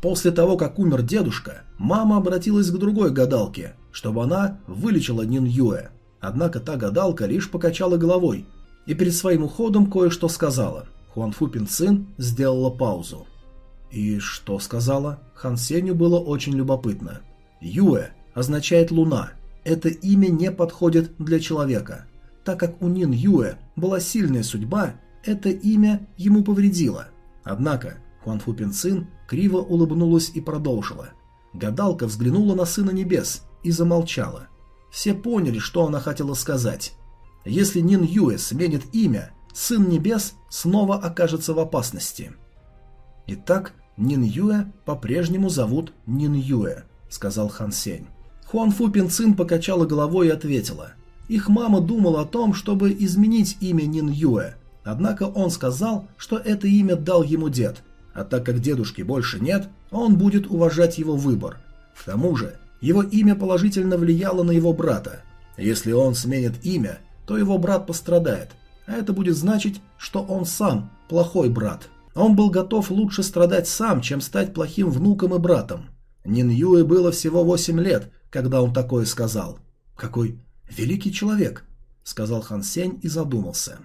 После того, как умер дедушка, мама обратилась к другой гадалке, чтобы она вылечила Нин Юэ. Однако та гадалка лишь покачала головой и перед своим уходом кое-что сказала. Хуанфу Пин Цин сделала паузу. И что сказала? Хан Сеню было очень любопытно. Юэ означает «луна», это имя не подходит для человека. Так как у Нин Юэ была сильная судьба, это имя ему повредило. Однако Хуан Фу Пин Цин криво улыбнулась и продолжила. Гадалка взглянула на Сына Небес и замолчала. Все поняли, что она хотела сказать. Если Нин Юэ сменит имя, Сын Небес снова окажется в опасности. Итак, Нин Юэ по-прежнему зовут Нин Юэ, сказал Хан Сень. Хуан Фу Пин Цин покачала головой и ответила. Их мама думала о том, чтобы изменить имя Нин Юэ, Однако он сказал, что это имя дал ему дед, а так как дедушки больше нет, он будет уважать его выбор. К тому же, его имя положительно влияло на его брата. Если он сменит имя, то его брат пострадает, а это будет значить, что он сам плохой брат. Он был готов лучше страдать сам, чем стать плохим внуком и братом. Нин Юэ было всего 8 лет, когда он такое сказал. «Какой великий человек!» – сказал Хан Сень и задумался.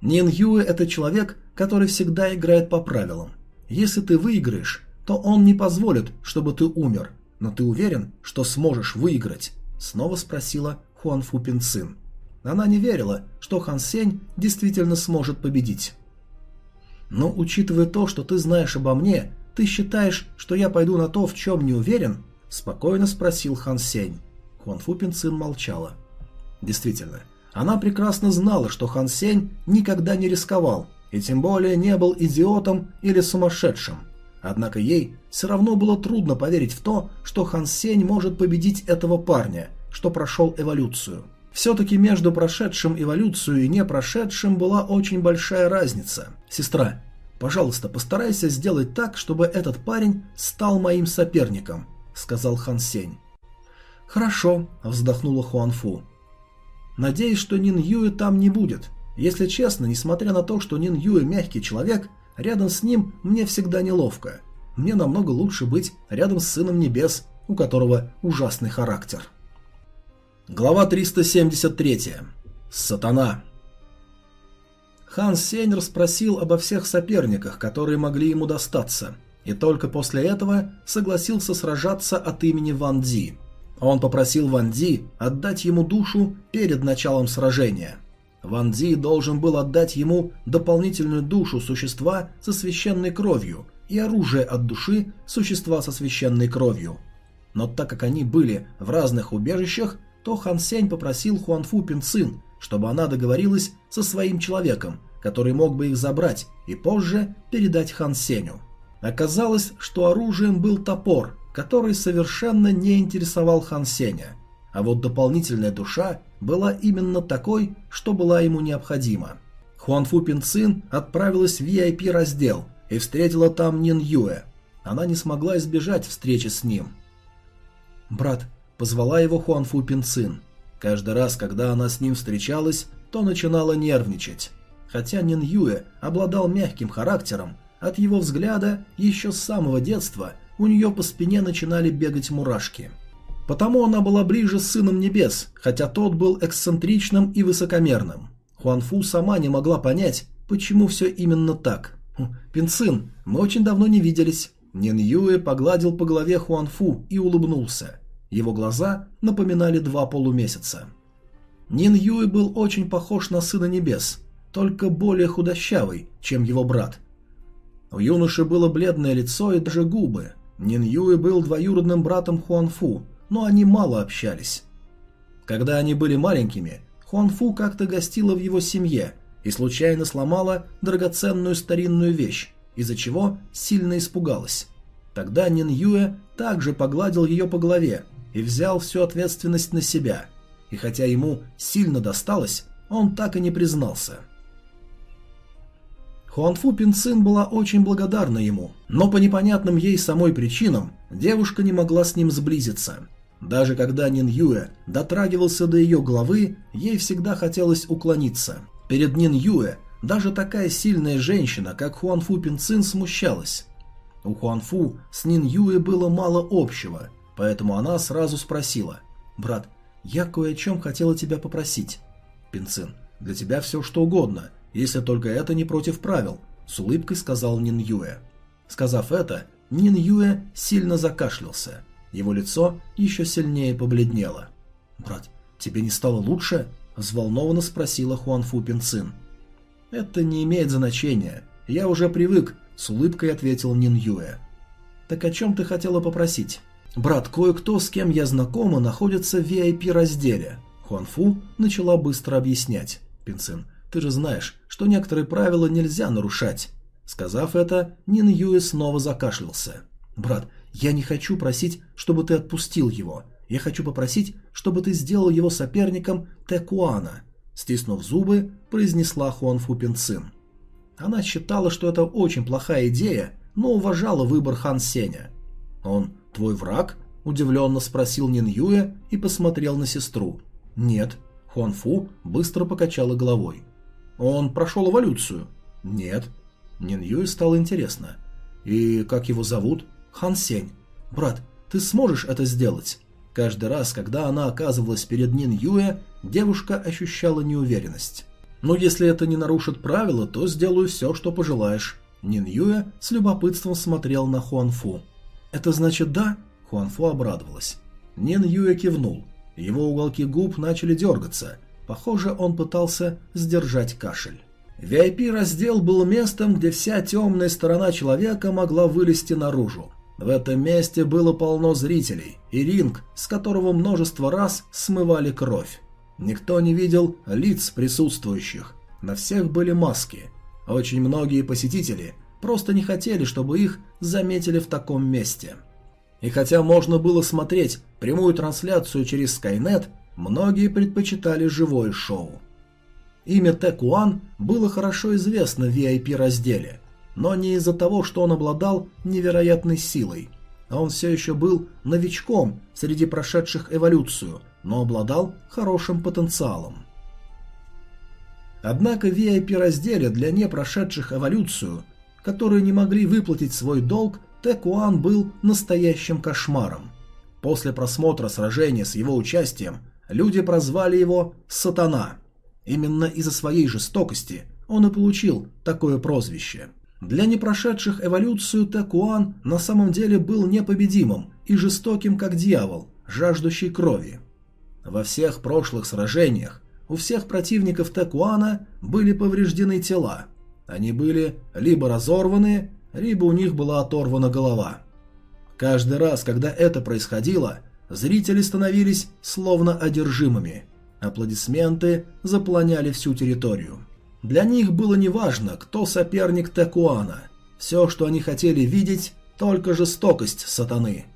Нин Юэ – это человек, который всегда играет по правилам. Если ты выиграешь, то он не позволит, чтобы ты умер. Но ты уверен, что сможешь выиграть? Снова спросила Хуан Фу Цин. Она не верила, что Хан Сень действительно сможет победить. Но учитывая то, что ты знаешь обо мне, ты считаешь, что я пойду на то, в чем не уверен? Спокойно спросил Хан Сень. Хуан Фу Пин Цин молчала. Действительно, она прекрасно знала, что Хан Сень никогда не рисковал, и тем более не был идиотом или сумасшедшим. Однако ей все равно было трудно поверить в то, что Хан Сень может победить этого парня, что прошел эволюцию. Все-таки между прошедшим эволюцию и не прошедшим была очень большая разница. «Сестра, пожалуйста, постарайся сделать так, чтобы этот парень стал моим соперником», — сказал Хан Сень. «Хорошо», — вздохнула Хуан Фу. Надеюсь, что Нин Юэ там не будет. Если честно, несмотря на то, что Нин Юэ мягкий человек, рядом с ним мне всегда неловко. Мне намного лучше быть рядом с Сыном Небес, у которого ужасный характер. Глава 373. Сатана. Хан Сень расспросил обо всех соперниках, которые могли ему достаться, и только после этого согласился сражаться от имени Ван Ди. Он попросил Ван Ди отдать ему душу перед началом сражения. Ван Ди должен был отдать ему дополнительную душу существа со священной кровью и оружие от души существа со священной кровью. Но так как они были в разных убежищах, то Хан Сень попросил Хуанфу Пинцин, чтобы она договорилась со своим человеком, который мог бы их забрать и позже передать Хан Сеню. Оказалось, что оружием был топор, который совершенно не интересовал Хан Сеня, а вот дополнительная душа была именно такой, что была ему необходима. Хуанфу Пинцин отправилась в VIP-раздел и встретила там Нин Юэ. Она не смогла избежать встречи с ним. «Брат», — позвала его Хуанфу Пинцин. Каждый раз, когда она с ним встречалась, то начинала нервничать. Хотя Нин Юэ обладал мягким характером, от его взгляда еще с самого детства – у нее по спине начинали бегать мурашки. Потому она была ближе с Сыном Небес, хотя тот был эксцентричным и высокомерным. Хуанфу сама не могла понять, почему все именно так. «Хм, «Пинцин, мы очень давно не виделись». Нин Юэ погладил по голове Хуанфу и улыбнулся. Его глаза напоминали два полумесяца. Нин Юэ был очень похож на Сына Небес, только более худощавый, чем его брат. У юноши было бледное лицо и даже губы, Нин Юэ был двоюродным братом Хуан Фу, но они мало общались. Когда они были маленькими, Хуан Фу как-то гостила в его семье и случайно сломала драгоценную старинную вещь, из-за чего сильно испугалась. Тогда Нин Юэ также погладил ее по голове и взял всю ответственность на себя. И хотя ему сильно досталось, он так и не признался. Хуанфу Пинцин была очень благодарна ему, но по непонятным ей самой причинам девушка не могла с ним сблизиться. Даже когда Нин Юэ дотрагивался до ее головы, ей всегда хотелось уклониться. Перед Нин Юэ даже такая сильная женщина, как Хуанфу Пинцин, смущалась. У Хуанфу с Нин Юэ было мало общего, поэтому она сразу спросила «Брат, я кое о чем хотела тебя попросить». «Пинцин, для тебя все что угодно, если только это не против правил», – с улыбкой сказал Нин Юэ. Сказав это, Нин Юэ сильно закашлялся. Его лицо еще сильнее побледнело. «Брат, тебе не стало лучше?» – взволнованно спросила Хуан Фу Пинцин. «Это не имеет значения. Я уже привык», – с улыбкой ответил Нин Юэ. «Так о чем ты хотела попросить?» «Брат, кое-кто, с кем я знакома, находится в VIP-разделе». Хуан Фу начала быстро объяснять. Пинцин – ты же знаешь, что некоторые правила нельзя нарушать». Сказав это, Нин Юэ снова закашлялся. «Брат, я не хочу просить, чтобы ты отпустил его. Я хочу попросить, чтобы ты сделал его соперником Тэкуана», стиснув зубы, произнесла Хуан Фу Пин Цин. Она считала, что это очень плохая идея, но уважала выбор Хан Сеня. «Он твой враг?» – удивленно спросил Нин Юэ и посмотрел на сестру. «Нет». Хуан Фу быстро покачала головой. «Он прошел эволюцию?» «Нет». Нин Юэ стало интересно. «И как его зовут?» «Хан Сень». «Брат, ты сможешь это сделать?» Каждый раз, когда она оказывалась перед Нин Юэ, девушка ощущала неуверенность. «Но если это не нарушит правила, то сделаю все, что пожелаешь». Нин Юэ с любопытством смотрел на Хуан Фу. «Это значит да?» Хуан Фу обрадовалась. Нин Юэ кивнул. Его уголки губ начали дергаться. Похоже, он пытался сдержать кашель. VIP-раздел был местом, где вся темная сторона человека могла вылезти наружу. В этом месте было полно зрителей, и ринг, с которого множество раз смывали кровь. Никто не видел лиц присутствующих, на всех были маски. Очень многие посетители просто не хотели, чтобы их заметили в таком месте. И хотя можно было смотреть прямую трансляцию через Skynet, многие предпочитали живое шоу. Имя Тэкуан было хорошо известно в VIP-разделе, но не из-за того, что он обладал невероятной силой, а он все еще был новичком среди прошедших эволюцию, но обладал хорошим потенциалом. Однако в VIP-разделе для не прошедших эволюцию, которые не могли выплатить свой долг, Тэкуан был настоящим кошмаром. После просмотра сражения с его участием люди прозвали его «Сатана». Именно из-за своей жестокости он и получил такое прозвище. Для непрошедших эволюцию Тэкуан на самом деле был непобедимым и жестоким как дьявол, жаждущий крови. Во всех прошлых сражениях у всех противников Тэкуана были повреждены тела. Они были либо разорваны, либо у них была оторвана голова. Каждый раз, когда это происходило, зрители становились словно одержимыми – Аплодисменты заполоняли всю территорию. Для них было неважно, кто соперник Текуана. Все, что они хотели видеть, только жестокость сатаны.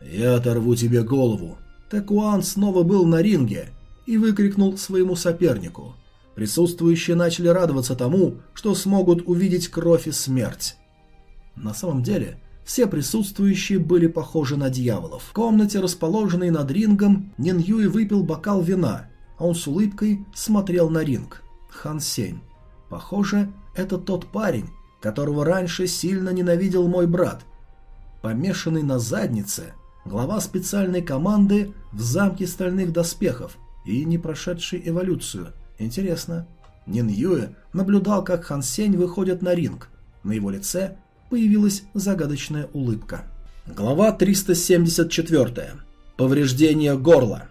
«Я оторву тебе голову!» Текуан снова был на ринге и выкрикнул своему сопернику. Присутствующие начали радоваться тому, что смогут увидеть кровь и смерть. На самом деле, все присутствующие были похожи на дьяволов. В комнате, расположенной над рингом, Нин Юй выпил бокал вина, а он с улыбкой смотрел на ринг. Хан Сень. Похоже, это тот парень, которого раньше сильно ненавидел мой брат. Помешанный на заднице, глава специальной команды в замке стальных доспехов и не прошедший эволюцию. Интересно. Нин Юэ наблюдал, как Хан Сень выходит на ринг. На его лице появилась загадочная улыбка. Глава 374. Повреждение горла.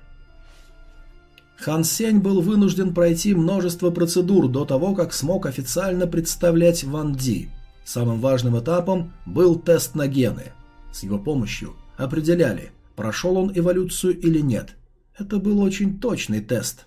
Хан Сень был вынужден пройти множество процедур до того, как смог официально представлять Ван Ди. Самым важным этапом был тест на гены. С его помощью определяли, прошел он эволюцию или нет. Это был очень точный тест.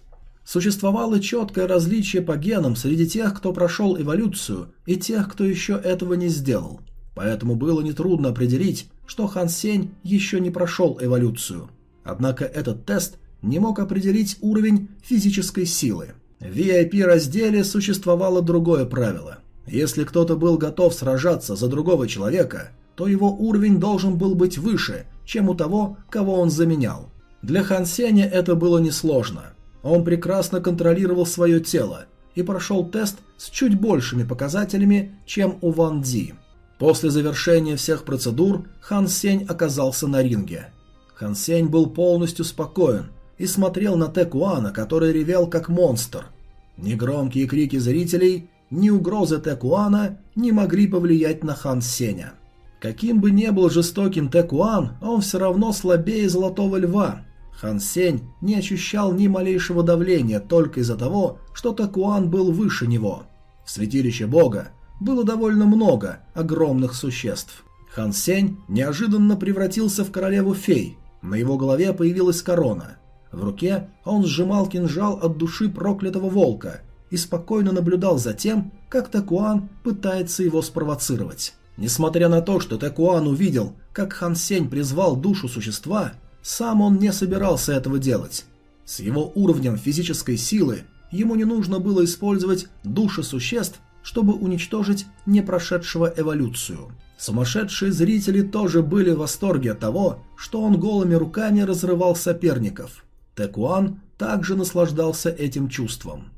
Существовало четкое различие по генам среди тех, кто прошел эволюцию, и тех, кто еще этого не сделал. Поэтому было нетрудно определить, что Хан Сень еще не прошел эволюцию. Однако этот тест не мог определить уровень физической силы. В VIP-разделе существовало другое правило. Если кто-то был готов сражаться за другого человека, то его уровень должен был быть выше, чем у того, кого он заменял. Для Хан Сеня это было несложно – он прекрасно контролировал свое тело и прошел тест с чуть большими показателями, чем у Ван Ди. После завершения всех процедур Хан Сень оказался на ринге. Хан Сень был полностью спокоен и смотрел на Тэкуана, который ревел как монстр. Ни громкие крики зрителей, ни угрозы Тэкуана не могли повлиять на Хан Сеня. Каким бы ни был жестоким Тэкуан, он все равно слабее Золотого Льва, Хан Сень не ощущал ни малейшего давления только из-за того, что Такуан был выше него. В святилище бога было довольно много огромных существ. Хан Сень неожиданно превратился в королеву фей. На его голове появилась корона. В руке он сжимал кинжал от души проклятого волка и спокойно наблюдал за тем, как Такуан пытается его спровоцировать. Несмотря на то, что Такуан увидел, как Хан Сень призвал душу существа, сам он не собирался этого делать. С его уровнем физической силы ему не нужно было использовать души существ, чтобы уничтожить непрошедшего эволюцию. Сумасшедшие зрители тоже были в восторге от того, что он голыми руками разрывал соперников. Тэкуан также наслаждался этим чувством.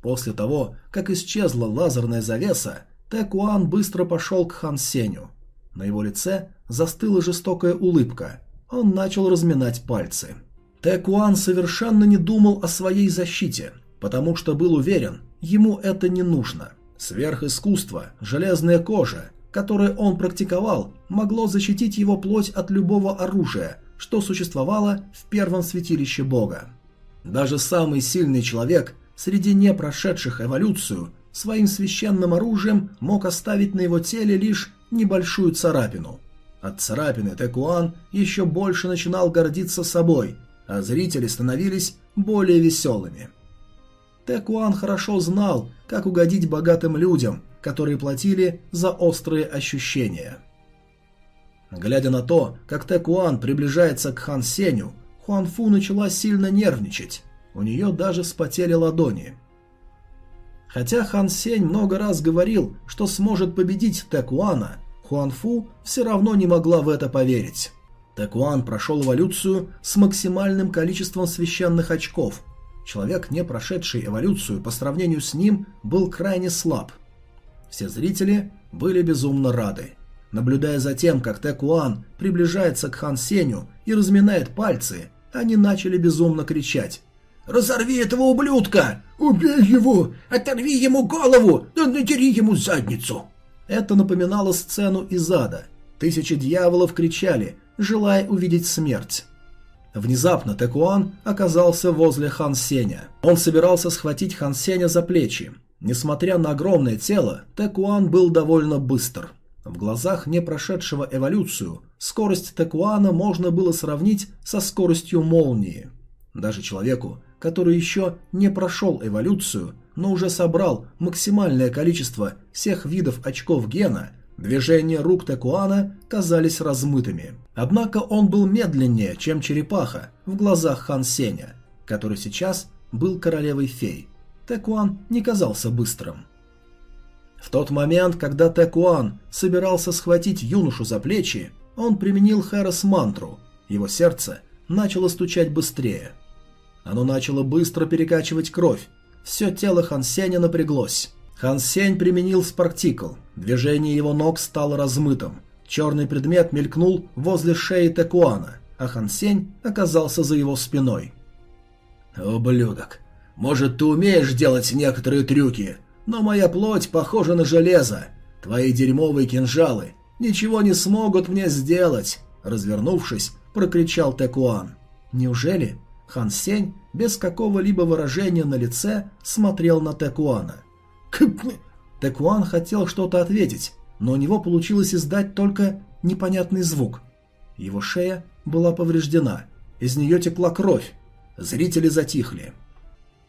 После того, как исчезла лазерная завеса, Тэкуан быстро пошел к Хан Сеню. На его лице застыла жестокая улыбка. Он начал разминать пальцы. Тэкуан совершенно не думал о своей защите, потому что был уверен, ему это не нужно. Сверхискусство, железная кожа, которое он практиковал, могло защитить его плоть от любого оружия, что существовало в первом святилище бога. Даже самый сильный человек среди не прошедших эволюцию своим священным оружием мог оставить на его теле лишь небольшую царапину. От царапины Текуан еще больше начинал гордиться собой, а зрители становились более веселыми. Текуан хорошо знал, как угодить богатым людям, которые платили за острые ощущения. Глядя на то, как Текуан приближается к Хан Сеню, Хуан Фу начала сильно нервничать. У нее даже вспотели ладони. Хотя Хан Сень много раз говорил, что сможет победить Текуана, Хуан Фу все равно не могла в это поверить. Текуан прошел эволюцию с максимальным количеством священных очков. Человек, не прошедший эволюцию по сравнению с ним, был крайне слаб. Все зрители были безумно рады. Наблюдая за тем, как Текуан приближается к Хан Сеню и разминает пальцы, они начали безумно кричать. «Разорви этого ублюдка! Убей его! Оторви ему голову! Да надери ему задницу!» Это напоминало сцену из ада. Тысячи дьяволов кричали, желая увидеть смерть. Внезапно Текуан оказался возле Хан Сеня. Он собирался схватить Хан Сеня за плечи. Несмотря на огромное тело, Текуан был довольно быстр. В глазах не прошедшего эволюцию скорость Текуана можно было сравнить со скоростью молнии. Даже человеку, который еще не прошел эволюцию, но уже собрал максимальное количество всех видов очков гена, движения рук Текуана казались размытыми. Однако он был медленнее, чем черепаха в глазах Хан Сеня, который сейчас был королевой фей. Текуан не казался быстрым. В тот момент, когда Текуан собирался схватить юношу за плечи, он применил Хэрос мантру. Его сердце начало стучать быстрее. Оно начало быстро перекачивать кровь. Все тело Хан Сеня напряглось. Хан Сень применил спартикл. Движение его ног стало размытым. Черный предмет мелькнул возле шеи Текуана, а Хан Сень оказался за его спиной. «Ублюдок, может, ты умеешь делать некоторые трюки, но моя плоть похожа на железо. Твои дерьмовые кинжалы ничего не смогут мне сделать!» Развернувшись, прокричал Текуан. «Неужели?» Хан Сень без какого-либо выражения на лице смотрел на Текуана. Текуан хотел что-то ответить, но у него получилось издать только непонятный звук. Его шея была повреждена, из нее текла кровь. Зрители затихли.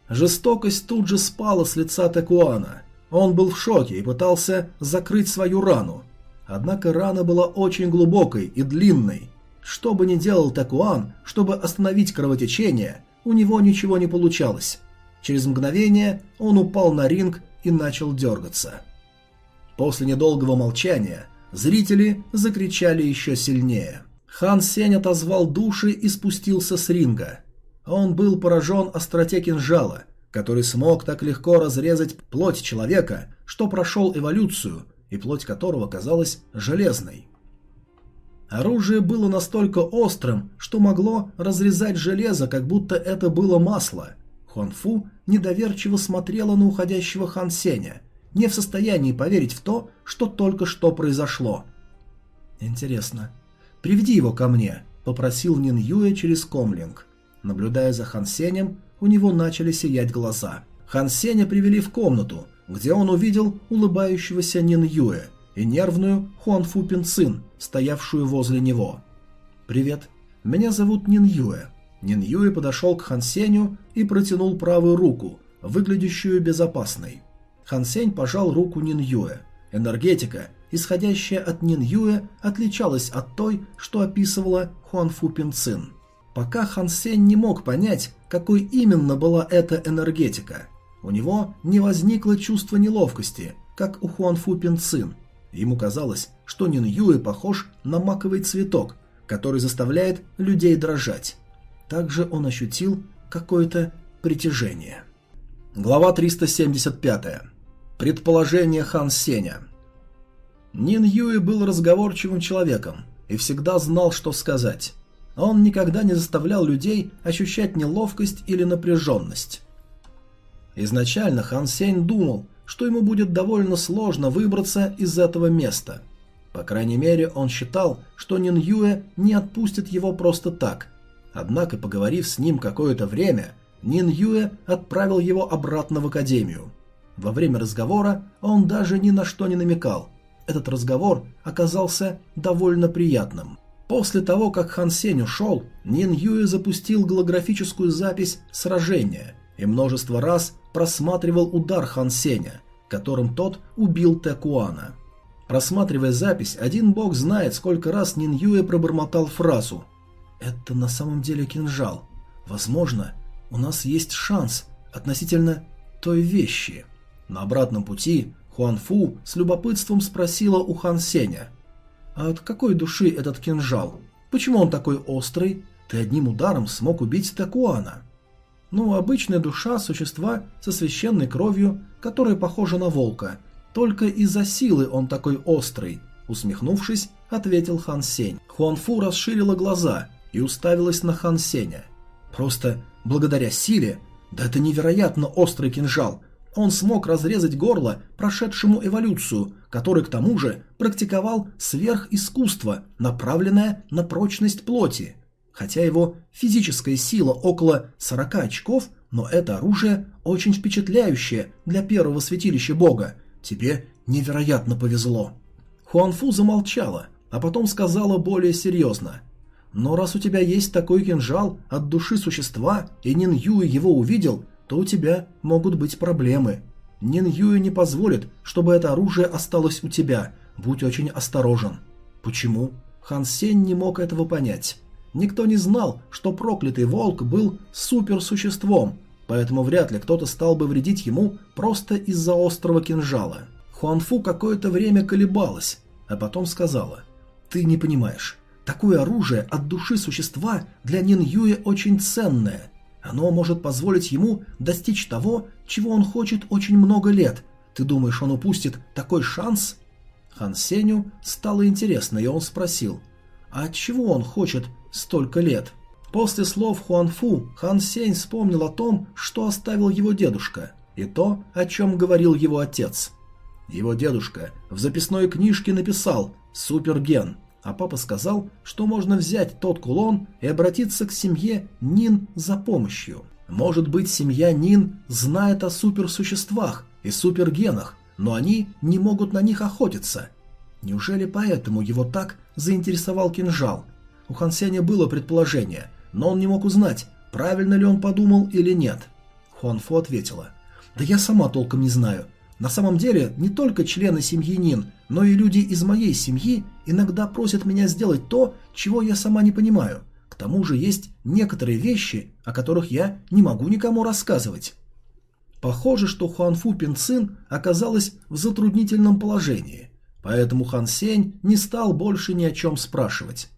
Жестокость тут же спала с лица Текуана. Он был в шоке и пытался закрыть свою рану. Однако рана была очень глубокой и длинной. Что бы ни делал Такуан, чтобы остановить кровотечение, у него ничего не получалось. Через мгновение он упал на ринг и начал дергаться. После недолгого молчания зрители закричали еще сильнее. Хан Сень отозвал души и спустился с ринга. Он был поражен остроте кинжала, который смог так легко разрезать плоть человека, что прошел эволюцию, и плоть которого казалась железной. Оружие было настолько острым, что могло разрезать железо, как будто это было масло. Хуанфу недоверчиво смотрела на уходящего Хан Сеня, не в состоянии поверить в то, что только что произошло. «Интересно. Приведи его ко мне», — попросил Нин Юэ через комлинг. Наблюдая за Хан Сенем, у него начали сиять глаза. Хан Сеня привели в комнату, где он увидел улыбающегося Нин Юэ — и нервную Хуанфу Пинцин, стоявшую возле него. «Привет, меня зовут Нин Юэ». Нин Юэ подошел к Хан Сеню и протянул правую руку, выглядящую безопасной. Хан Сень пожал руку Нин Юэ. Энергетика, исходящая от Нин Юэ, отличалась от той, что описывала Хуанфу Пинцин. Пока Хан Сень не мог понять, какой именно была эта энергетика. у него не возникло чувства неловкости, как у Хуанфу Пинцин. Ему казалось, что Нин Юэ похож на маковый цветок, который заставляет людей дрожать. Также он ощутил какое-то притяжение. Глава 375. Предположение Хан Сеня. Нин Юэ был разговорчивым человеком и всегда знал, что сказать. Он никогда не заставлял людей ощущать неловкость или напряженность. Изначально Хан Сень думал, что ему будет довольно сложно выбраться из этого места. По крайней мере, он считал, что Нин Юэ не отпустит его просто так. Однако, поговорив с ним какое-то время, Нин Юэ отправил его обратно в академию. Во время разговора он даже ни на что не намекал. Этот разговор оказался довольно приятным. После того, как Хан Сень ушел, Нин Юэ запустил голографическую запись сражения и множество раз просматривал удар Хан Сеня, которым тот убил Тэкуана. Просматривая запись, один бог знает, сколько раз Нин Юэ пробормотал фразу «Это на самом деле кинжал. Возможно, у нас есть шанс относительно той вещи». На обратном пути Хуан Фу с любопытством спросила у Хан Сеня «А от какой души этот кинжал? Почему он такой острый? Ты одним ударом смог убить Такуана?» Ну, обычная душа – существа со священной кровью, которая похожа на волка. Только из-за силы он такой острый. Усмехнувшись, ответил Хан Сень. Хуанфу расширила глаза и уставилась на Хан Сеня. Просто благодаря силе, да это невероятно острый кинжал, он смог разрезать горло прошедшему эволюцию, который к тому же практиковал сверхискусство, направленное на прочность плоти. Хотя его физическая сила около 40 очков, но это оружие очень впечатляющее для первого святилища бога. Тебе невероятно повезло. Хуанфу замолчала, а потом сказала более серьезно. Но раз у тебя есть такой кинжал от души существа, и Нин Юй его увидел, то у тебя могут быть проблемы. Нин Юй не позволит, чтобы это оружие осталось у тебя. Будь очень осторожен. Почему? Хан Сень не мог этого понять. Никто не знал, что проклятый волк был суперсуществом, поэтому вряд ли кто-то стал бы вредить ему просто из-за острого кинжала. Хуанфу какое-то время колебалась, а потом сказала, «Ты не понимаешь, такое оружие от души существа для Нин Юэ очень ценное. Оно может позволить ему достичь того, чего он хочет очень много лет. Ты думаешь, он упустит такой шанс?» Хан Сеню стало интересно, и он спросил, «А чего он хочет столько лет. После слов Хуанфу Хан Сень вспомнил о том, что оставил его дедушка, и то, о чем говорил его отец. Его дедушка в записной книжке написал «Суперген», а папа сказал, что можно взять тот кулон и обратиться к семье Нин за помощью. Может быть, семья Нин знает о суперсуществах и супергенах, но они не могут на них охотиться. Неужели поэтому его так заинтересовал кинжал, у Хан Сеня было предположение, но он не мог узнать, правильно ли он подумал или нет. Хуан Фу ответила. «Да я сама толком не знаю. На самом деле, не только члены семьи Нин, но и люди из моей семьи иногда просят меня сделать то, чего я сама не понимаю. К тому же есть некоторые вещи, о которых я не могу никому рассказывать». Похоже, что Хуанфу Пинцин оказалась в затруднительном положении, поэтому Хан Сень не стал больше ни о чем спрашивать.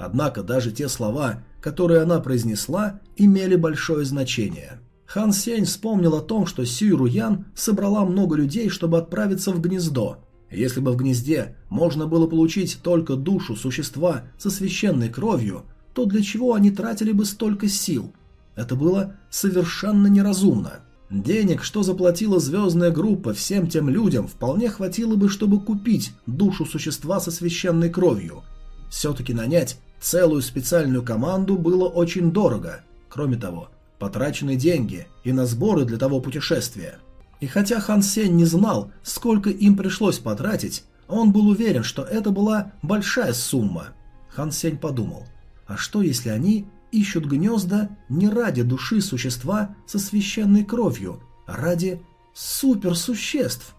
Однако даже те слова, которые она произнесла, имели большое значение. Хан Сень вспомнил о том, что Сюй Руян собрала много людей, чтобы отправиться в гнездо. Если бы в гнезде можно было получить только душу существа со священной кровью, то для чего они тратили бы столько сил? Это было совершенно неразумно. Денег, что заплатила звездная группа всем тем людям, вполне хватило бы, чтобы купить душу существа со священной кровью. Все-таки нанять Целую специальную команду было очень дорого. Кроме того, потрачены деньги и на сборы для того путешествия. И хотя Хан Сень не знал, сколько им пришлось потратить, он был уверен, что это была большая сумма. Хан Сень подумал, а что если они ищут гнезда не ради души существа со священной кровью, а ради суперсуществ?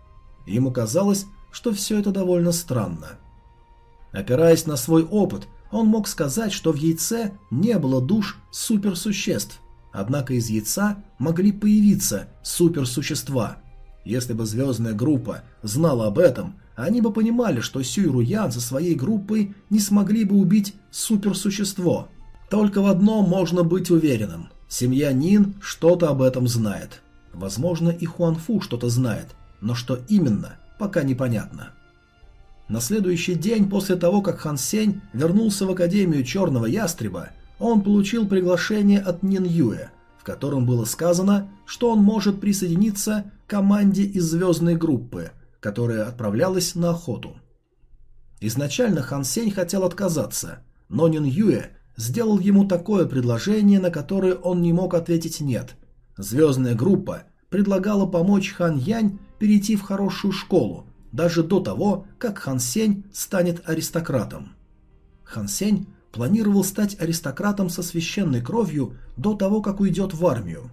Ему казалось, что все это довольно странно. Опираясь на свой опыт, он мог сказать, что в яйце не было душ суперсуществ. Однако из яйца могли появиться суперсущества. Если бы звездная группа знала об этом, они бы понимали, что Сюй Руян со своей группой не смогли бы убить суперсущество. Только в одном можно быть уверенным. Семья Нин что-то об этом знает. Возможно, и Хуанфу что-то знает, но что именно, пока непонятно. На следующий день после того, как Хан Сень вернулся в Академию Черного Ястреба, он получил приглашение от Нин Юэ, в котором было сказано, что он может присоединиться к команде из звездной группы, которая отправлялась на охоту. Изначально Хан Сень хотел отказаться, но Нин Юэ сделал ему такое предложение, на которое он не мог ответить «нет». Звездная группа предлагала помочь Хан Янь перейти в хорошую школу, даже до того, как Хан Сень станет аристократом. Хан Сень планировал стать аристократом со священной кровью до того, как уйдет в армию.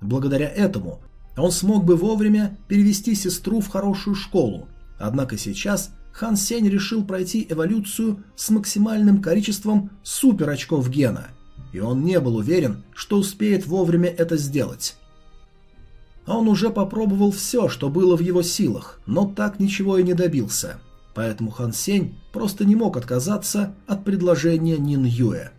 Благодаря этому он смог бы вовремя перевести сестру в хорошую школу, однако сейчас Хан Сень решил пройти эволюцию с максимальным количеством супер очков гена, и он не был уверен, что успеет вовремя это сделать. Он уже попробовал все, что было в его силах, но так ничего и не добился. Поэтому Хан Сень просто не мог отказаться от предложения Нин Юэ.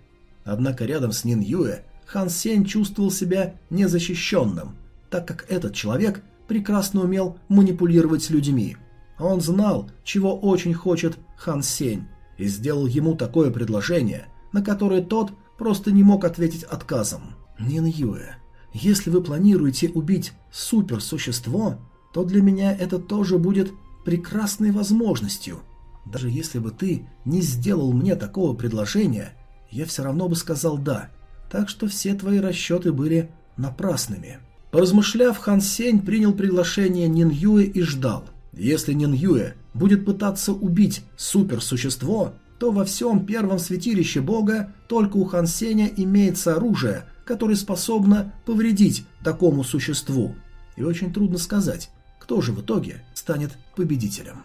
Однако рядом с Нин Юэ Хан Сень чувствовал себя незащищенным, так как этот человек прекрасно умел манипулировать людьми. Он знал, чего очень хочет Хан Сень, и сделал ему такое предложение, на которое тот просто не мог ответить отказом. «Нин Юэ, если вы планируете убить суперсущество, то для меня это тоже будет прекрасной возможностью. Даже если бы ты не сделал мне такого предложения, я все равно бы сказал «да», так что все твои расчеты были напрасными. Поразмышляв, Хан Сень принял приглашение Нин Юэ и ждал. Если Нин Юэ будет пытаться убить суперсущество, то во всем первом святилище бога только у Хан Сеня имеется оружие, которое способно повредить такому существу. И очень трудно сказать, кто же в итоге станет победителем.